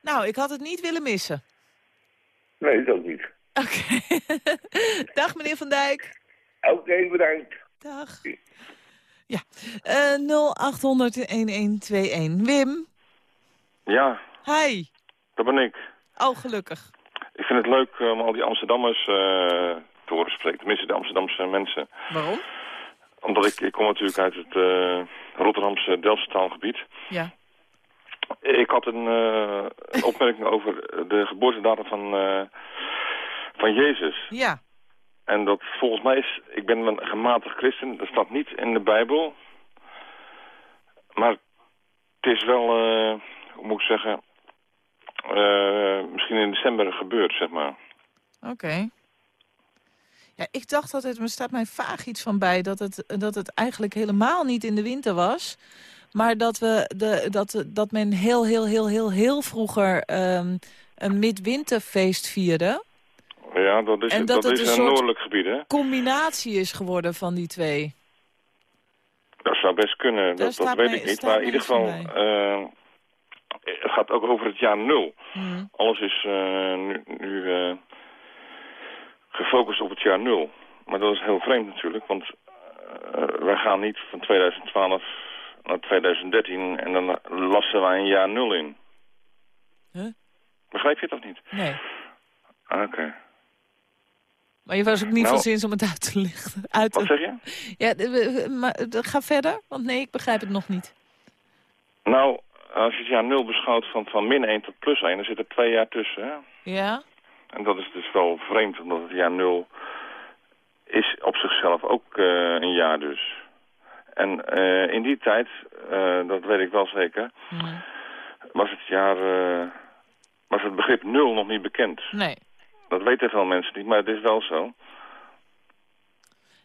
[SPEAKER 3] Nou, ik had het niet willen missen.
[SPEAKER 13] Nee, dat ook niet.
[SPEAKER 3] Oké. (laughs) Dag meneer Van Dijk.
[SPEAKER 13] Oké, bedankt.
[SPEAKER 3] Dag. Ja, eh 0800-1121. Wim,
[SPEAKER 14] Ja,
[SPEAKER 3] hi.
[SPEAKER 14] Dat ben ik.
[SPEAKER 3] Oh, gelukkig.
[SPEAKER 14] Ik vind het leuk eh, om al die Amsterdammers eh, te horen spreken. Tenminste, de Amsterdamse mensen.
[SPEAKER 3] Waarom?
[SPEAKER 14] Omdat ik, ik kom natuurlijk uit het eh, Rotterdamse Delftaalgebied.
[SPEAKER 3] Ja.
[SPEAKER 14] Ik had een, een opmerking (laughs) over de geboortedatum van, van Jezus.
[SPEAKER 3] Ja.
[SPEAKER 14] En dat volgens mij is, ik ben een gematigd christen, dat staat niet in de Bijbel. Maar het is wel, hoe moet ik zeggen, misschien in december gebeurd, zeg maar.
[SPEAKER 3] Oké. Ja, ik dacht altijd, er staat mij vaag iets van bij... Dat het, dat het eigenlijk helemaal niet in de winter was. Maar dat, we de, dat, dat men heel, heel, heel, heel, heel vroeger... ehm, een midwinterfeest vierde.
[SPEAKER 14] Ja, dat is,
[SPEAKER 3] En dat
[SPEAKER 14] dat
[SPEAKER 3] het
[SPEAKER 14] is
[SPEAKER 3] een
[SPEAKER 14] noordelijk gebied, hè?
[SPEAKER 3] Combinatie is geworden van die twee.
[SPEAKER 14] Dat zou best kunnen,
[SPEAKER 3] Daar
[SPEAKER 14] dat, dat weet
[SPEAKER 3] mij-
[SPEAKER 14] ik niet. Maar in ieder geval, eh, het gaat ook over het jaar nul.
[SPEAKER 3] Hmm.
[SPEAKER 14] Alles is eh, nu, nu eh, gefocust op het jaar nul. Maar dat is heel vreemd natuurlijk, want eh, wij gaan niet van 2012 naar 2013 en dan lassen wij een jaar nul in.
[SPEAKER 3] Huh?
[SPEAKER 14] Begrijp je of niet?
[SPEAKER 3] Nee.
[SPEAKER 14] Ah, Oké.
[SPEAKER 3] Maar je was ook niet
[SPEAKER 14] Nou-
[SPEAKER 3] van zins om het uit te lichten. Uit.
[SPEAKER 14] Wat zeg je?
[SPEAKER 3] Ja, maar eh, ga verder, want nee, ik begrijp het nog niet.
[SPEAKER 14] Nou, als je het jaar nul beschouwt van, van min 1 tot plus 1, dan zit er twee jaar tussen. Hè?
[SPEAKER 3] Ja?
[SPEAKER 14] En dat is dus wel vreemd, omdat het jaar nul is op zichzelf ook eh, een jaar dus. En eh, in die tijd, eh, dat weet ik wel zeker, was het jaar, eh, was het begrip nul nog niet bekend.
[SPEAKER 3] Nee.
[SPEAKER 14] Dat weten veel mensen niet, maar het is wel zo.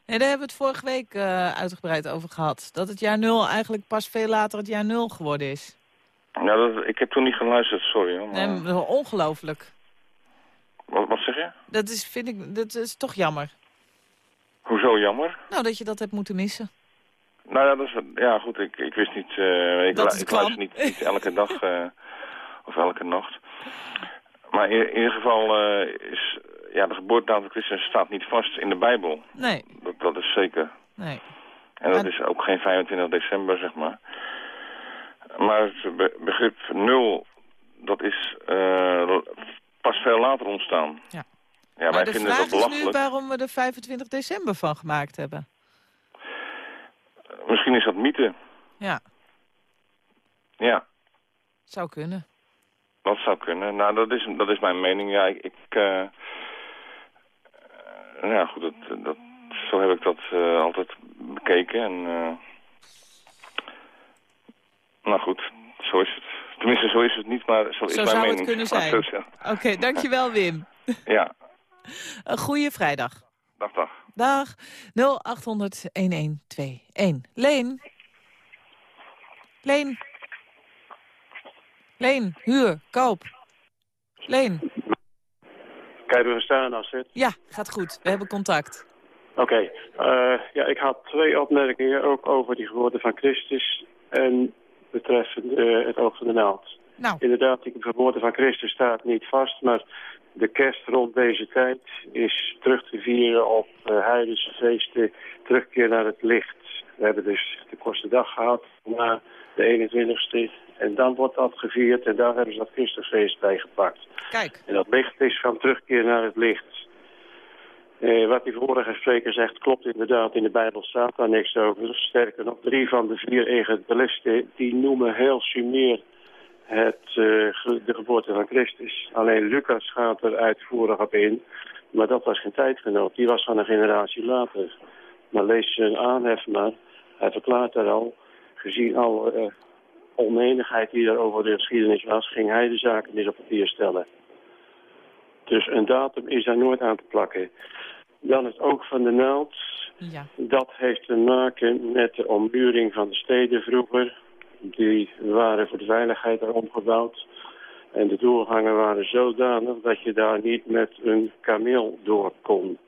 [SPEAKER 3] Nee, daar hebben we het vorige week eh, uitgebreid over gehad. Dat het jaar nul eigenlijk pas veel later het jaar nul geworden is.
[SPEAKER 14] Ja, dat, ik heb toen niet geluisterd, sorry. Hoor, maar-
[SPEAKER 3] Nee, ongelooflijk.
[SPEAKER 14] wat, wat zeg je?
[SPEAKER 3] Dat is, vind ik, dat is toch jammer.
[SPEAKER 14] Hoezo jammer?
[SPEAKER 3] Nou, dat je dat hebt moeten missen.
[SPEAKER 14] Nou ja, dat is, ja goed, ik, ik wist niet, eh, ik,
[SPEAKER 3] Dat
[SPEAKER 14] ik luister niet, niet elke (laughs) dag eh, of elke nacht. Maar in, in ieder geval eh, is, ja, de geboortedatum van Christus staat niet vast in de Bijbel.
[SPEAKER 3] Nee,
[SPEAKER 14] Dat, dat is zeker.
[SPEAKER 3] nee.
[SPEAKER 14] En dat is ook geen 25 december, zeg maar. Maar het be- begrip nul, dat is eh, pas veel later ontstaan.
[SPEAKER 3] Ja.
[SPEAKER 14] Ja, wij
[SPEAKER 3] de
[SPEAKER 14] vinden
[SPEAKER 3] vraag
[SPEAKER 14] dat
[SPEAKER 3] is nu
[SPEAKER 14] belachelijk.
[SPEAKER 3] waarom we er 25 december van gemaakt hebben.
[SPEAKER 14] Misschien is dat mythe.
[SPEAKER 3] Ja,
[SPEAKER 14] Ja,
[SPEAKER 3] zou kunnen.
[SPEAKER 14] dat zou kunnen. Nou, dat is, dat is mijn mening. Ja, ik... ik eh, ja, goed, dat, dat, zo heb ik dat altijd bekeken. En, nou goed, zo is het. Tenminste, zo is het niet, maar zo is
[SPEAKER 3] Zo
[SPEAKER 14] mijn
[SPEAKER 3] zou het
[SPEAKER 14] mening.
[SPEAKER 3] kunnen
[SPEAKER 14] Laat ik
[SPEAKER 3] zijn.
[SPEAKER 14] zeggen.
[SPEAKER 3] Oké, dankjewel Wim.
[SPEAKER 14] Ja, (laughs)
[SPEAKER 3] Een goede vrijdag.
[SPEAKER 15] Dag, dag.
[SPEAKER 3] Dag. 0800-1121. Leen? Leen? Leen, huur, koop. Leen?
[SPEAKER 16] Kan je er staan, Astrid?
[SPEAKER 3] Ja, gaat goed. We hebben contact.
[SPEAKER 16] Oké. eh, ja, ik had twee opmerkingen, ook over die geboorte van Christus en betreffende het oog van de naald.
[SPEAKER 3] Nou.
[SPEAKER 16] Inderdaad, die geboorte van Christus staat niet vast, maar de kerst rond deze tijd is terug te vieren op uh, heidense feesten, terugkeer naar het licht. We hebben dus de kortste dag gehad na de 21ste en dan wordt dat gevierd en daar hebben ze dat Christusfeest bij gepakt.
[SPEAKER 3] Kijk.
[SPEAKER 16] En dat licht is van terugkeer naar het licht. Eh, wat die vorige spreker zegt klopt inderdaad. In de Bijbel staat daar niks over. Sterker nog, drie van de vier evangelisten die noemen heel sumier het, uh, de geboorte van Christus. Alleen Lucas gaat er uitvoerig op in. Maar dat was geen tijdgenoot. Die was van een generatie later. Maar lees zijn aanhef maar. Hij verklaart daar al, gezien al uh, onenigheid die er over de geschiedenis was, ging hij de zaken eens op papier stellen. Dus een datum is daar nooit aan te plakken. Dan het oog van de naald.
[SPEAKER 3] Ja.
[SPEAKER 16] Dat heeft te maken met de ommuring van de steden vroeger. Die waren voor de veiligheid omgebouwd. En de doorgangen waren zodanig dat je daar niet met een kameel door kon.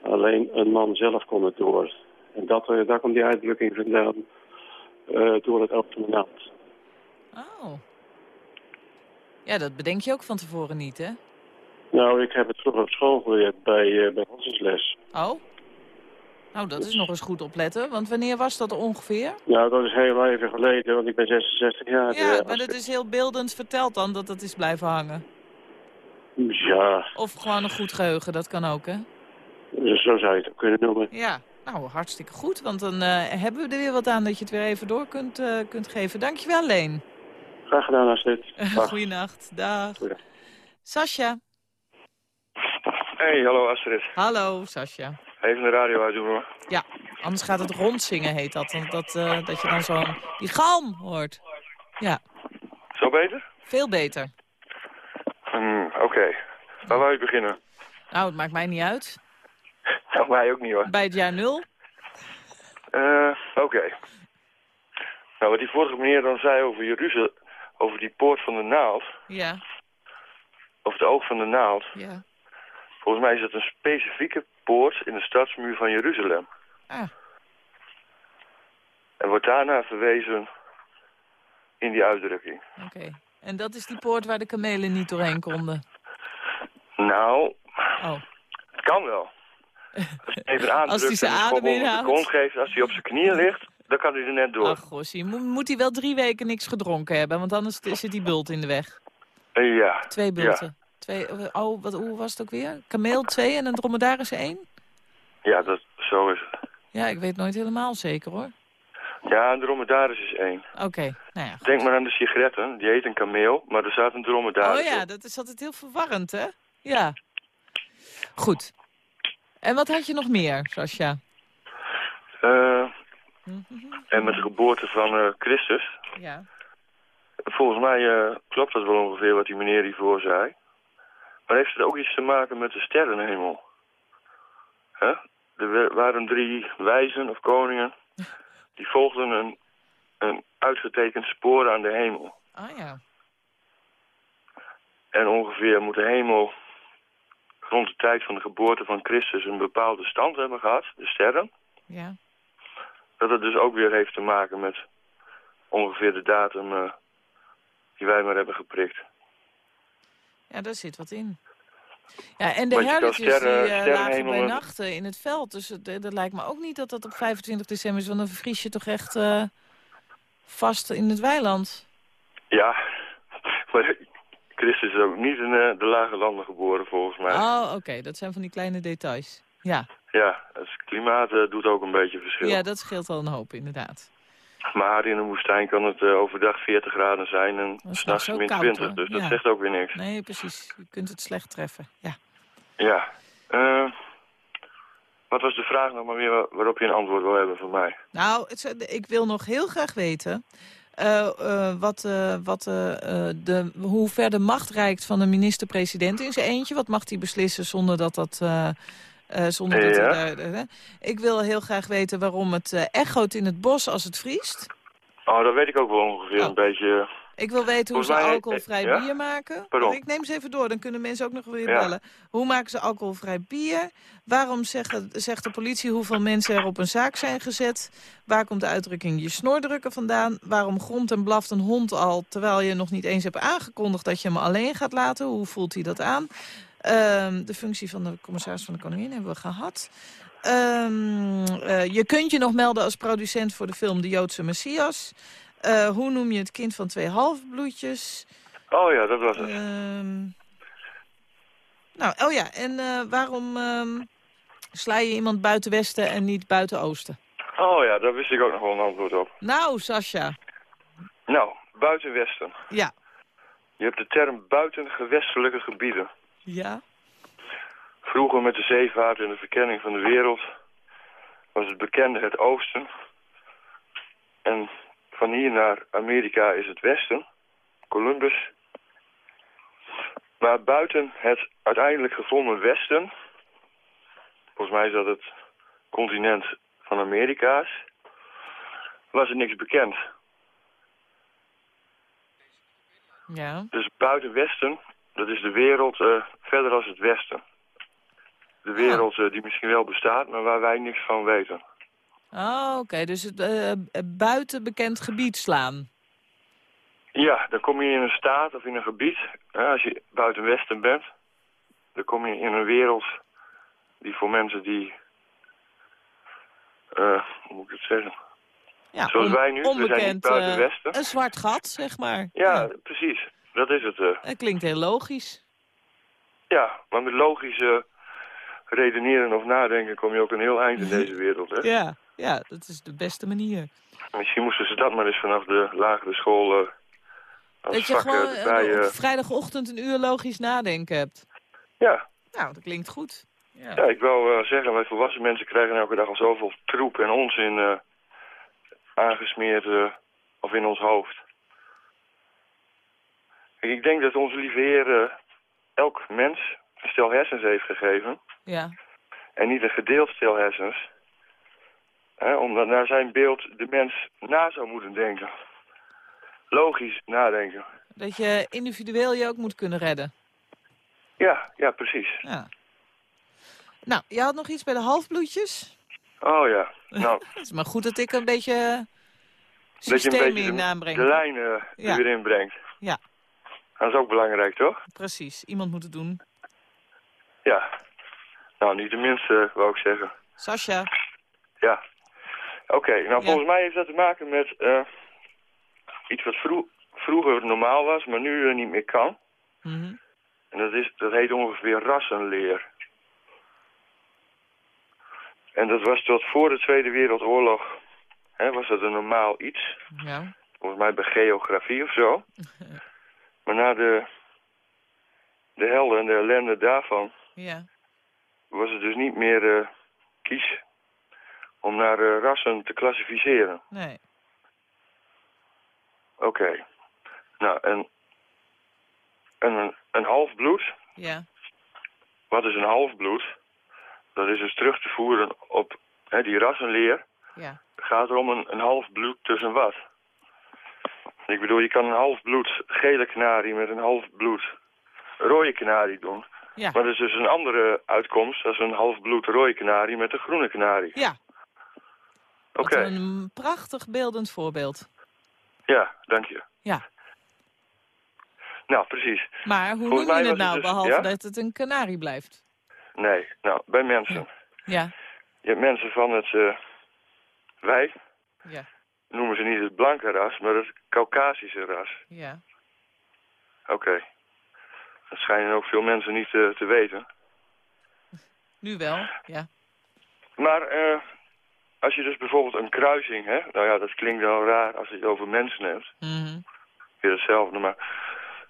[SPEAKER 16] Alleen een man zelf kon het door. En dat, uh, daar komt die uitdrukking vandaan uh, door het oog van de naald.
[SPEAKER 3] Oh. Ja, dat bedenk je ook van tevoren niet, hè?
[SPEAKER 16] Nou, ik heb het vroeger op school geleerd bij, uh, bij godsdienstles.
[SPEAKER 3] Oh? Nou, dat is nog eens goed opletten. Want wanneer was dat ongeveer?
[SPEAKER 16] Nou, dat is heel even geleden, want ik ben 66 jaar.
[SPEAKER 3] Ja, uh, maar dat is heel beeldend verteld dan, dat dat is blijven hangen.
[SPEAKER 16] Ja.
[SPEAKER 3] Of gewoon een goed geheugen, dat kan ook, hè?
[SPEAKER 16] Zo zou je het ook kunnen noemen.
[SPEAKER 3] Ja, nou, hartstikke goed. Want dan uh, hebben we er weer wat aan dat je het weer even door kunt, uh, kunt geven. Dankjewel, Leen.
[SPEAKER 16] Graag gedaan, Astrid. (laughs)
[SPEAKER 3] Goeienacht, dag.
[SPEAKER 16] Goeiedag.
[SPEAKER 3] Sascha.
[SPEAKER 15] Hey, hallo Astrid.
[SPEAKER 3] Hallo, Sascha.
[SPEAKER 15] Even de radio uitdoen hoor.
[SPEAKER 3] Ja, anders gaat het rondzingen, heet dat. Dat, uh, dat je dan zo die galm hoort. Ja.
[SPEAKER 15] Zo beter?
[SPEAKER 3] Veel beter.
[SPEAKER 15] Hmm, Oké. Okay. Waar wou je beginnen?
[SPEAKER 3] Nou, het maakt mij niet uit. (laughs)
[SPEAKER 15] Nou, mij ook niet hoor.
[SPEAKER 3] Bij het jaar nul?
[SPEAKER 15] Uh, Oké. Okay. Nou, wat die vorige meneer dan zei over Jeruzalem, over die poort van de naald.
[SPEAKER 3] Ja.
[SPEAKER 15] Of het oog van de naald.
[SPEAKER 3] Ja.
[SPEAKER 15] Volgens mij is dat een specifieke poort in de stadsmuur van Jeruzalem.
[SPEAKER 3] Ah.
[SPEAKER 15] En wordt daarna verwezen in die uitdrukking.
[SPEAKER 3] Oké. Okay. En dat is die poort waar de kamelen niet doorheen konden?
[SPEAKER 15] Nou,
[SPEAKER 3] oh.
[SPEAKER 15] het kan wel. Als even (laughs)
[SPEAKER 3] als hij zijn adem inhoudt.
[SPEAKER 15] de geeft, als hij op zijn knieën ligt, dan kan hij er net door.
[SPEAKER 3] Ach, gossie. Mo moet hij wel drie weken niks gedronken hebben, want anders zit die bult in de weg.
[SPEAKER 15] Uh, ja.
[SPEAKER 3] Twee bulten. Ja. Twee, oh, wat, hoe was het ook weer? Kameel 2 en een dromedaris 1?
[SPEAKER 15] Ja, dat, zo is het.
[SPEAKER 3] Ja, ik weet nooit helemaal zeker hoor.
[SPEAKER 15] Ja, een dromedaris is één.
[SPEAKER 3] Oké, okay. nou ja. Goed.
[SPEAKER 15] Denk maar aan de sigaretten. Die heet een kameel, maar er staat een dromedaris
[SPEAKER 3] Oh ja, dat is altijd heel verwarrend, hè? Ja. Goed. En wat had je nog meer, Sascha?
[SPEAKER 15] Uh, mm -hmm. En met de geboorte van uh, Christus.
[SPEAKER 3] Ja.
[SPEAKER 15] Volgens mij uh, klopt dat wel ongeveer wat die meneer hiervoor zei. Maar heeft het ook iets te maken met de sterrenhemel? Hè? Er waren drie wijzen of koningen. Die volgden een, een uitgetekend spoor aan de hemel.
[SPEAKER 3] Ah ja.
[SPEAKER 15] En ongeveer moet de hemel rond de tijd van de geboorte van Christus een bepaalde stand hebben gehad, de sterren.
[SPEAKER 3] Ja.
[SPEAKER 15] Dat het dus ook weer heeft te maken met ongeveer de datum uh, die wij maar hebben geprikt.
[SPEAKER 3] Ja, daar zit wat in. Ja, en de sterren, die uh, lagen bij nacht uh, in het veld. Dus het, dat lijkt me ook niet dat dat op 25 december is. Want dan vries je toch echt uh, vast in het weiland.
[SPEAKER 15] Ja, (laughs) maar Christus is ook niet in de lage landen geboren volgens mij.
[SPEAKER 3] Oh, oké. Okay. Dat zijn van die kleine details. Ja.
[SPEAKER 15] Ja, het klimaat doet ook een beetje verschil.
[SPEAKER 3] Ja, dat scheelt al een hoop inderdaad.
[SPEAKER 15] Maar in de woestijn kan het uh, overdag 40 graden zijn en s'nachts min 20. Dus ja. dat zegt ook weer niks.
[SPEAKER 3] Nee, precies. Je kunt het slecht treffen. Ja.
[SPEAKER 15] Ja. Uh, wat was de vraag nog maar weer waarop je een antwoord wil hebben van mij?
[SPEAKER 3] Nou, het, ik wil nog heel graag weten... Uh, wat, wat, de, hoe ver de macht reikt van de minister-president in zijn eentje. Wat mag hij beslissen zonder dat dat Eh, zonder dat
[SPEAKER 15] Ja.
[SPEAKER 3] daar... hè. Ik wil heel graag weten waarom het eh, echoot in het bos als het vriest.
[SPEAKER 15] Oh, dat weet ik ook wel ongeveer een beetje.
[SPEAKER 3] Ik wil weten hoe
[SPEAKER 15] Volgens
[SPEAKER 3] ze
[SPEAKER 15] mij-
[SPEAKER 3] alcoholvrij
[SPEAKER 15] ja?
[SPEAKER 3] bier maken.
[SPEAKER 15] Pardon.
[SPEAKER 3] Ik neem ze even door, dan kunnen mensen ook nog weer
[SPEAKER 15] Ja.
[SPEAKER 3] bellen. Hoe maken ze alcoholvrij bier? Waarom zeggen, zegt de politie hoeveel mensen er op een zaak zijn gezet? Waar komt de uitdrukking je snordrukken vandaan? Waarom gromt en blaft een hond al terwijl je nog niet eens hebt aangekondigd dat je hem alleen gaat laten? Hoe voelt hij dat aan? Ehm, de functie van de commissaris van de Koningin hebben we gehad. Ehm, eh, je kunt je nog melden als producent voor de film De Joodse Messias. Eh, hoe noem je het kind van twee halfbloedjes?
[SPEAKER 15] Oh ja, dat was het.
[SPEAKER 3] Ehm, nou, oh ja, en eh, waarom sla je iemand buiten Westen en niet buiten Oosten?
[SPEAKER 15] Oh ja, daar wist ik ook nog wel een antwoord op.
[SPEAKER 3] Nou, Sascha.
[SPEAKER 15] Nou, buiten Westen.
[SPEAKER 3] Ja.
[SPEAKER 15] Je hebt de term buiten gewestelijke gebieden.
[SPEAKER 3] Ja?
[SPEAKER 15] Vroeger met de zeevaart en de verkenning van de wereld was het bekende het oosten. En van hier naar Amerika is het westen, Columbus. Maar buiten het uiteindelijk gevonden westen, volgens mij is dat het continent van Amerika's, was er niks bekend.
[SPEAKER 3] Ja.
[SPEAKER 15] Dus buiten westen, dat is de wereld eh, verder als het westen. De wereld eh, die misschien wel bestaat, maar waar wij niks van weten.
[SPEAKER 3] Oh, oké. Dus het eh, buiten bekend gebied slaan.
[SPEAKER 15] Ja, dan kom je in een staat of in een gebied. hè, als je buiten Westen bent, dan kom je in een wereld die voor mensen die... hoe moet ik het zeggen?
[SPEAKER 3] Ja,
[SPEAKER 15] Zoals wij nu, we zijn niet
[SPEAKER 3] onbekend,
[SPEAKER 15] buiten Westen.
[SPEAKER 3] Een zwart gat, zeg maar.
[SPEAKER 15] Ja, precies. Dat is het. eh.
[SPEAKER 3] Dat klinkt heel logisch.
[SPEAKER 15] Ja, maar met logisch eh, redeneren of nadenken kom je ook een heel eind in deze wereld. Hè?
[SPEAKER 3] Ja, ja, dat is de beste manier.
[SPEAKER 15] Misschien moesten ze dat maar eens vanaf de lagere school eh als
[SPEAKER 3] Dat je
[SPEAKER 15] vak
[SPEAKER 3] gewoon
[SPEAKER 15] erbij...
[SPEAKER 3] eh, op vrijdagochtend een uur logisch nadenken hebt.
[SPEAKER 15] ja,
[SPEAKER 3] Nou, dat klinkt goed. Ja.
[SPEAKER 15] Ja, ik wou zeggen, wij volwassen mensen krijgen elke dag al zoveel troep en onzin aangesmeerd of in ons hoofd. Ik denk dat onze lieve Heer eh, elk mens een stel hersens heeft gegeven.
[SPEAKER 3] Ja.
[SPEAKER 15] En niet een gedeeld stel hersens. Hè, omdat naar zijn beeld de mens na zou moeten denken. Logisch nadenken.
[SPEAKER 3] Dat je individueel je ook moet kunnen redden.
[SPEAKER 15] Ja, ja, precies.
[SPEAKER 3] Ja. Nou, je had nog iets bij de halfbloedjes?
[SPEAKER 15] Oh ja, nou... (laughs)
[SPEAKER 3] Het is maar goed dat ik een beetje systeem
[SPEAKER 15] beetje
[SPEAKER 3] in
[SPEAKER 15] de, de lijn eh,
[SPEAKER 3] Ja.
[SPEAKER 15] er weer inbrengt.
[SPEAKER 3] Ja,
[SPEAKER 15] Dat is ook belangrijk, toch?
[SPEAKER 3] precies. Iemand moet het doen.
[SPEAKER 15] Ja. Nou, niet de minste, wou ik zeggen.
[SPEAKER 3] Sascha.
[SPEAKER 15] Ja. Oké, nou volgens mij heeft dat te maken met eh, iets wat vro- vroeger normaal was, maar nu eh, niet meer kan.
[SPEAKER 3] Mhm.
[SPEAKER 15] En dat, is, dat heet ongeveer rassenleer. En dat was tot voor de Tweede Wereldoorlog, hè, was dat een normaal iets.
[SPEAKER 3] Ja.
[SPEAKER 15] Volgens mij bij geografie of zo. (laughs) Maar na de, de helden en de ellende daarvan
[SPEAKER 3] Ja.
[SPEAKER 15] was het dus niet meer eh, kies om naar eh, rassen te klassificeren.
[SPEAKER 3] Nee.
[SPEAKER 15] Oké. Nou, en, en een, een halfbloed,
[SPEAKER 3] Ja.
[SPEAKER 15] wat is een halfbloed? Dat is dus terug te voeren op hè, die rassenleer.
[SPEAKER 3] Ja.
[SPEAKER 15] Het gaat er om een, een halfbloed tussen wat? Ik bedoel, je kan een halfbloed gele kanarie met een halfbloed rode kanarie doen.
[SPEAKER 3] Ja.
[SPEAKER 15] Maar dat is dus een andere uitkomst als een halfbloed rode kanarie met een groene kanarie.
[SPEAKER 3] Ja.
[SPEAKER 15] Oké,
[SPEAKER 3] Wat Een prachtig beeldend voorbeeld.
[SPEAKER 15] ja, dank je.
[SPEAKER 3] Ja.
[SPEAKER 15] Nou, precies.
[SPEAKER 3] Maar hoe
[SPEAKER 15] Volgens
[SPEAKER 3] noem je het nou,
[SPEAKER 15] het dus-
[SPEAKER 3] behalve
[SPEAKER 15] ja?
[SPEAKER 3] dat het een kanarie blijft?
[SPEAKER 15] Nee, nou, bij mensen.
[SPEAKER 3] Ja.
[SPEAKER 15] Je hebt mensen van het, eh, wij,
[SPEAKER 3] Ja.
[SPEAKER 15] Noemen ze niet het blanke ras, maar het Caucasische ras.
[SPEAKER 3] Ja.
[SPEAKER 15] Oké. Dat schijnen ook veel mensen niet eh, te weten.
[SPEAKER 3] Nu wel, ja.
[SPEAKER 15] Maar eh, als je dus bijvoorbeeld een kruising, hè, nou ja, dat klinkt wel raar als je het over mensen hebt.
[SPEAKER 3] Mhm.
[SPEAKER 15] Weer hetzelfde, maar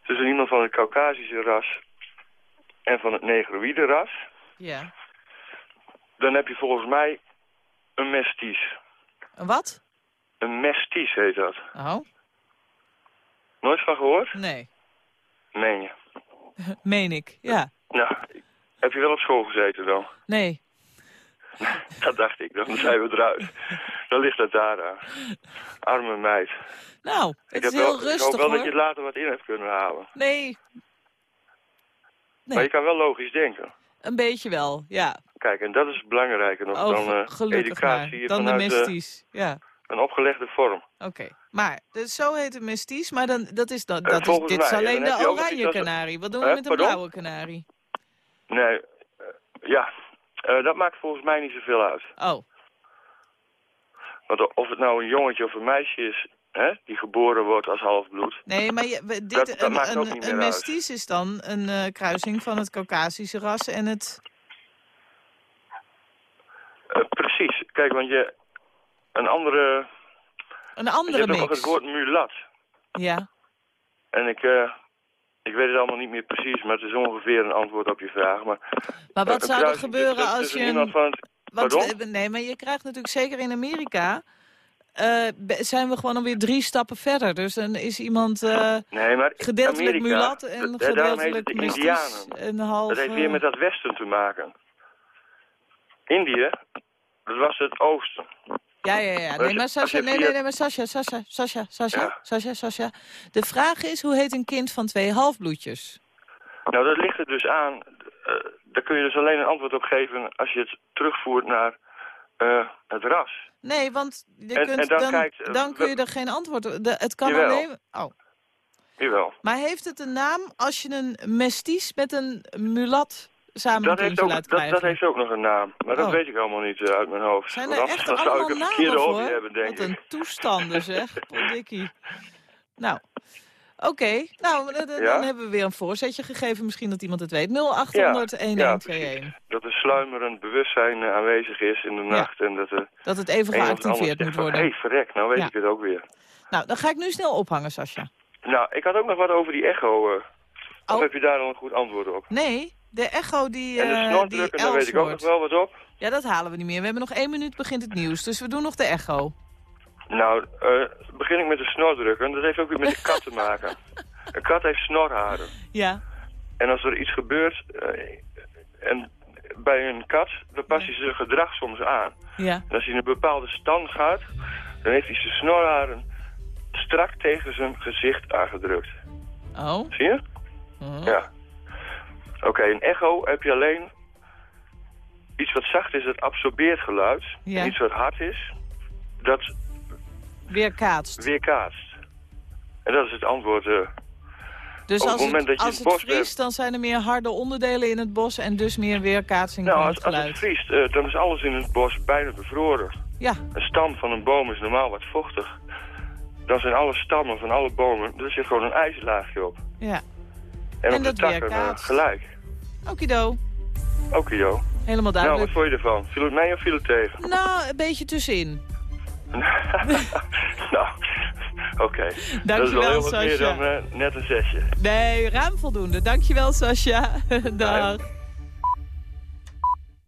[SPEAKER 15] tussen iemand van het Caucasische ras en van het Negroïde ras,
[SPEAKER 3] Ja.
[SPEAKER 15] dan heb je volgens mij een mestiz.
[SPEAKER 3] Een wat?
[SPEAKER 15] Een mestiz heet dat.
[SPEAKER 3] Oh,
[SPEAKER 15] Nooit van gehoord?
[SPEAKER 3] nee.
[SPEAKER 15] Meen je. (laughs)
[SPEAKER 3] Meen ik, ja.
[SPEAKER 15] Nou, heb je wel op school gezeten dan?
[SPEAKER 3] Nee. (laughs)
[SPEAKER 15] dat dacht ik, dan zijn we eruit. Dan ligt het daar aan. Arme meid.
[SPEAKER 3] Nou,
[SPEAKER 15] Ik,
[SPEAKER 3] het is heel
[SPEAKER 15] wel, ik
[SPEAKER 3] rustig
[SPEAKER 15] hoop wel
[SPEAKER 3] hoor.
[SPEAKER 15] dat je het later wat in hebt kunnen halen.
[SPEAKER 3] Nee,
[SPEAKER 15] Maar je kan wel logisch denken.
[SPEAKER 3] een beetje wel, ja.
[SPEAKER 15] Kijk, en dat is belangrijker nog
[SPEAKER 3] Oh,
[SPEAKER 15] dan
[SPEAKER 3] gelukkig
[SPEAKER 15] educatie
[SPEAKER 3] maar. Dan de
[SPEAKER 15] vanuit
[SPEAKER 3] mesties, ja.
[SPEAKER 15] Een opgelegde vorm.
[SPEAKER 3] Oké, maar dus zo heet het mesties, maar dan, dat is, dan,
[SPEAKER 15] Eh,
[SPEAKER 3] dat is, dit is alleen de oranje kanarie. Wat doen we met een
[SPEAKER 15] pardon?
[SPEAKER 3] blauwe kanarie?
[SPEAKER 15] Nee, eh, ja, eh, dat maakt volgens mij niet zoveel uit.
[SPEAKER 3] Oh,
[SPEAKER 15] Want of het nou een jongetje of een meisje is, hè, die geboren wordt als halfbloed.
[SPEAKER 3] nee, maar je, dit, (laughs)
[SPEAKER 15] Dat- dat
[SPEAKER 3] een,
[SPEAKER 15] maakt
[SPEAKER 3] mesties is dan een kruising van het Caucasische ras en het...
[SPEAKER 15] Precies, kijk, want je, een andere,
[SPEAKER 3] Een
[SPEAKER 15] je
[SPEAKER 3] andere
[SPEAKER 15] hebt ook nog
[SPEAKER 3] mix.
[SPEAKER 15] het woord mulat.
[SPEAKER 3] Ja, (laughs)
[SPEAKER 15] En ik, eh, ik weet het allemaal niet meer precies, maar het is ongeveer een antwoord op je vraag. Maar,
[SPEAKER 3] maar
[SPEAKER 15] eh,
[SPEAKER 3] wat
[SPEAKER 15] een
[SPEAKER 3] zou er gebeuren als je
[SPEAKER 15] tussen iemand
[SPEAKER 3] een...
[SPEAKER 15] van het,
[SPEAKER 3] Want,
[SPEAKER 15] pardon?
[SPEAKER 3] we- nee, maar je krijgt natuurlijk zeker in Amerika... eh, zijn we gewoon alweer drie stappen verder. Dus dan is iemand eh,
[SPEAKER 15] Nee, maar
[SPEAKER 3] gedeeltelijk
[SPEAKER 15] Amerika,
[SPEAKER 3] mulat en gedeeltelijk
[SPEAKER 15] de. Indianen.
[SPEAKER 3] En half,
[SPEAKER 15] Dat heeft weer
[SPEAKER 3] eh,
[SPEAKER 15] met dat westen te maken. Indië, dat was het oosten.
[SPEAKER 3] Ja, ja, ja. Nee, maar Sascha, nee, nee, nee, maar Sascha, Sascha, Sascha, Sascha. Sascha, Sascha. De vraag is, hoe heet een kind van twee halfbloedjes?
[SPEAKER 15] Nou, dat ligt er dus aan. eh, daar kun je dus alleen een antwoord op geven als je het terugvoert naar eh, het ras.
[SPEAKER 3] Nee, want je
[SPEAKER 15] En-
[SPEAKER 3] kunt,
[SPEAKER 15] en dan
[SPEAKER 3] dan,
[SPEAKER 15] kijkt, eh,
[SPEAKER 3] dan kun je er geen antwoord op... de- Het kan
[SPEAKER 15] Jawel.
[SPEAKER 3] alleen... Oh.
[SPEAKER 15] Jawel.
[SPEAKER 3] Maar heeft het een naam als je een mesties met een mulat samen
[SPEAKER 15] Dat
[SPEAKER 3] een
[SPEAKER 15] heeft, ook,
[SPEAKER 3] laat
[SPEAKER 15] dat,
[SPEAKER 3] krijgen?
[SPEAKER 15] dat heeft ook nog een naam. Maar dat
[SPEAKER 3] Oh.
[SPEAKER 15] weet ik allemaal niet eh, uit mijn hoofd.
[SPEAKER 3] Zijn er echt
[SPEAKER 15] dan zou ik
[SPEAKER 3] allemaal
[SPEAKER 15] een verkeerde
[SPEAKER 3] namen
[SPEAKER 15] hobby hebben, denk
[SPEAKER 3] Wat een
[SPEAKER 15] ik.
[SPEAKER 3] toestanden zeg, (laughs) Dikkie. Nou, oké. Nou, dan,
[SPEAKER 15] Ja?
[SPEAKER 3] hebben we weer een voorzetje gegeven. Misschien dat iemand het weet. 0800
[SPEAKER 15] ja,
[SPEAKER 3] 1121.
[SPEAKER 15] Dat er sluimerend bewustzijn eh, aanwezig is in de nacht. En dat, er
[SPEAKER 3] Dat het even
[SPEAKER 15] een
[SPEAKER 3] geactiveerd moet worden.
[SPEAKER 15] Hé, hey, verrek, nou weet ik het ook weer.
[SPEAKER 3] Nou, dan ga ik nu snel ophangen, Sascha.
[SPEAKER 15] Nou, ik had ook nog wat over die echo. eh. Of
[SPEAKER 3] Oh.
[SPEAKER 15] heb je daar al een goed antwoord op?
[SPEAKER 3] Nee, de echo die,
[SPEAKER 15] en de
[SPEAKER 3] eh
[SPEAKER 15] snortdrukken, daar weet ik ook nog wel wat op.
[SPEAKER 3] Ja, dat halen we niet meer. We hebben nog één minuut begint het nieuws. Dus we doen nog de echo.
[SPEAKER 15] Nou, eh, begin ik met de snordrukken. Dat heeft ook weer met de kat te maken. (laughs) Een kat heeft snorharen.
[SPEAKER 3] Ja.
[SPEAKER 15] En als er iets gebeurt eh, en bij een kat, dan past hij zijn gedrag soms aan.
[SPEAKER 3] Ja.
[SPEAKER 15] En als hij in een bepaalde stand gaat, dan heeft hij zijn snorharen strak tegen zijn gezicht aangedrukt.
[SPEAKER 3] Oh.
[SPEAKER 15] Zie je? Ja. Oké, een echo heb je alleen iets wat zacht is, dat absorbeert geluid.
[SPEAKER 3] Ja.
[SPEAKER 15] En iets wat hard is, dat
[SPEAKER 3] Weerkaatst.
[SPEAKER 15] weerkaatst. En dat is het antwoord. eh,
[SPEAKER 3] Dus
[SPEAKER 15] op
[SPEAKER 3] als
[SPEAKER 15] het moment
[SPEAKER 3] het,
[SPEAKER 15] dat je
[SPEAKER 3] als het vriest, dan zijn er meer harde onderdelen in het bos... en dus meer weerkaatsing
[SPEAKER 15] Nou,
[SPEAKER 3] van
[SPEAKER 15] als,
[SPEAKER 3] het
[SPEAKER 15] als het vriest, eh, dan is alles in het bos bijna bevroren.
[SPEAKER 3] Ja.
[SPEAKER 15] Een stam van een boom is normaal wat vochtig. Dan zijn alle stammen van alle bomen, er zit gewoon een ijslaagje op.
[SPEAKER 3] Ja.
[SPEAKER 15] En,
[SPEAKER 3] En
[SPEAKER 15] op
[SPEAKER 3] dat
[SPEAKER 15] de takken eh, gelijk.
[SPEAKER 3] Okido.
[SPEAKER 15] Oké, joh.
[SPEAKER 3] Helemaal
[SPEAKER 15] Nou,
[SPEAKER 3] duidelijk.
[SPEAKER 15] wat vond je ervan? Viel het mee of viel het tegen?
[SPEAKER 3] Nou, een beetje tussenin. (laughs) (laughs)
[SPEAKER 15] nou, oké. Dat is
[SPEAKER 3] Dankjewel,
[SPEAKER 15] wel heel wat meer dan eh, net een zesje.
[SPEAKER 3] Nee, ruim voldoende. Dankjewel, Sascha. (laughs) Dag.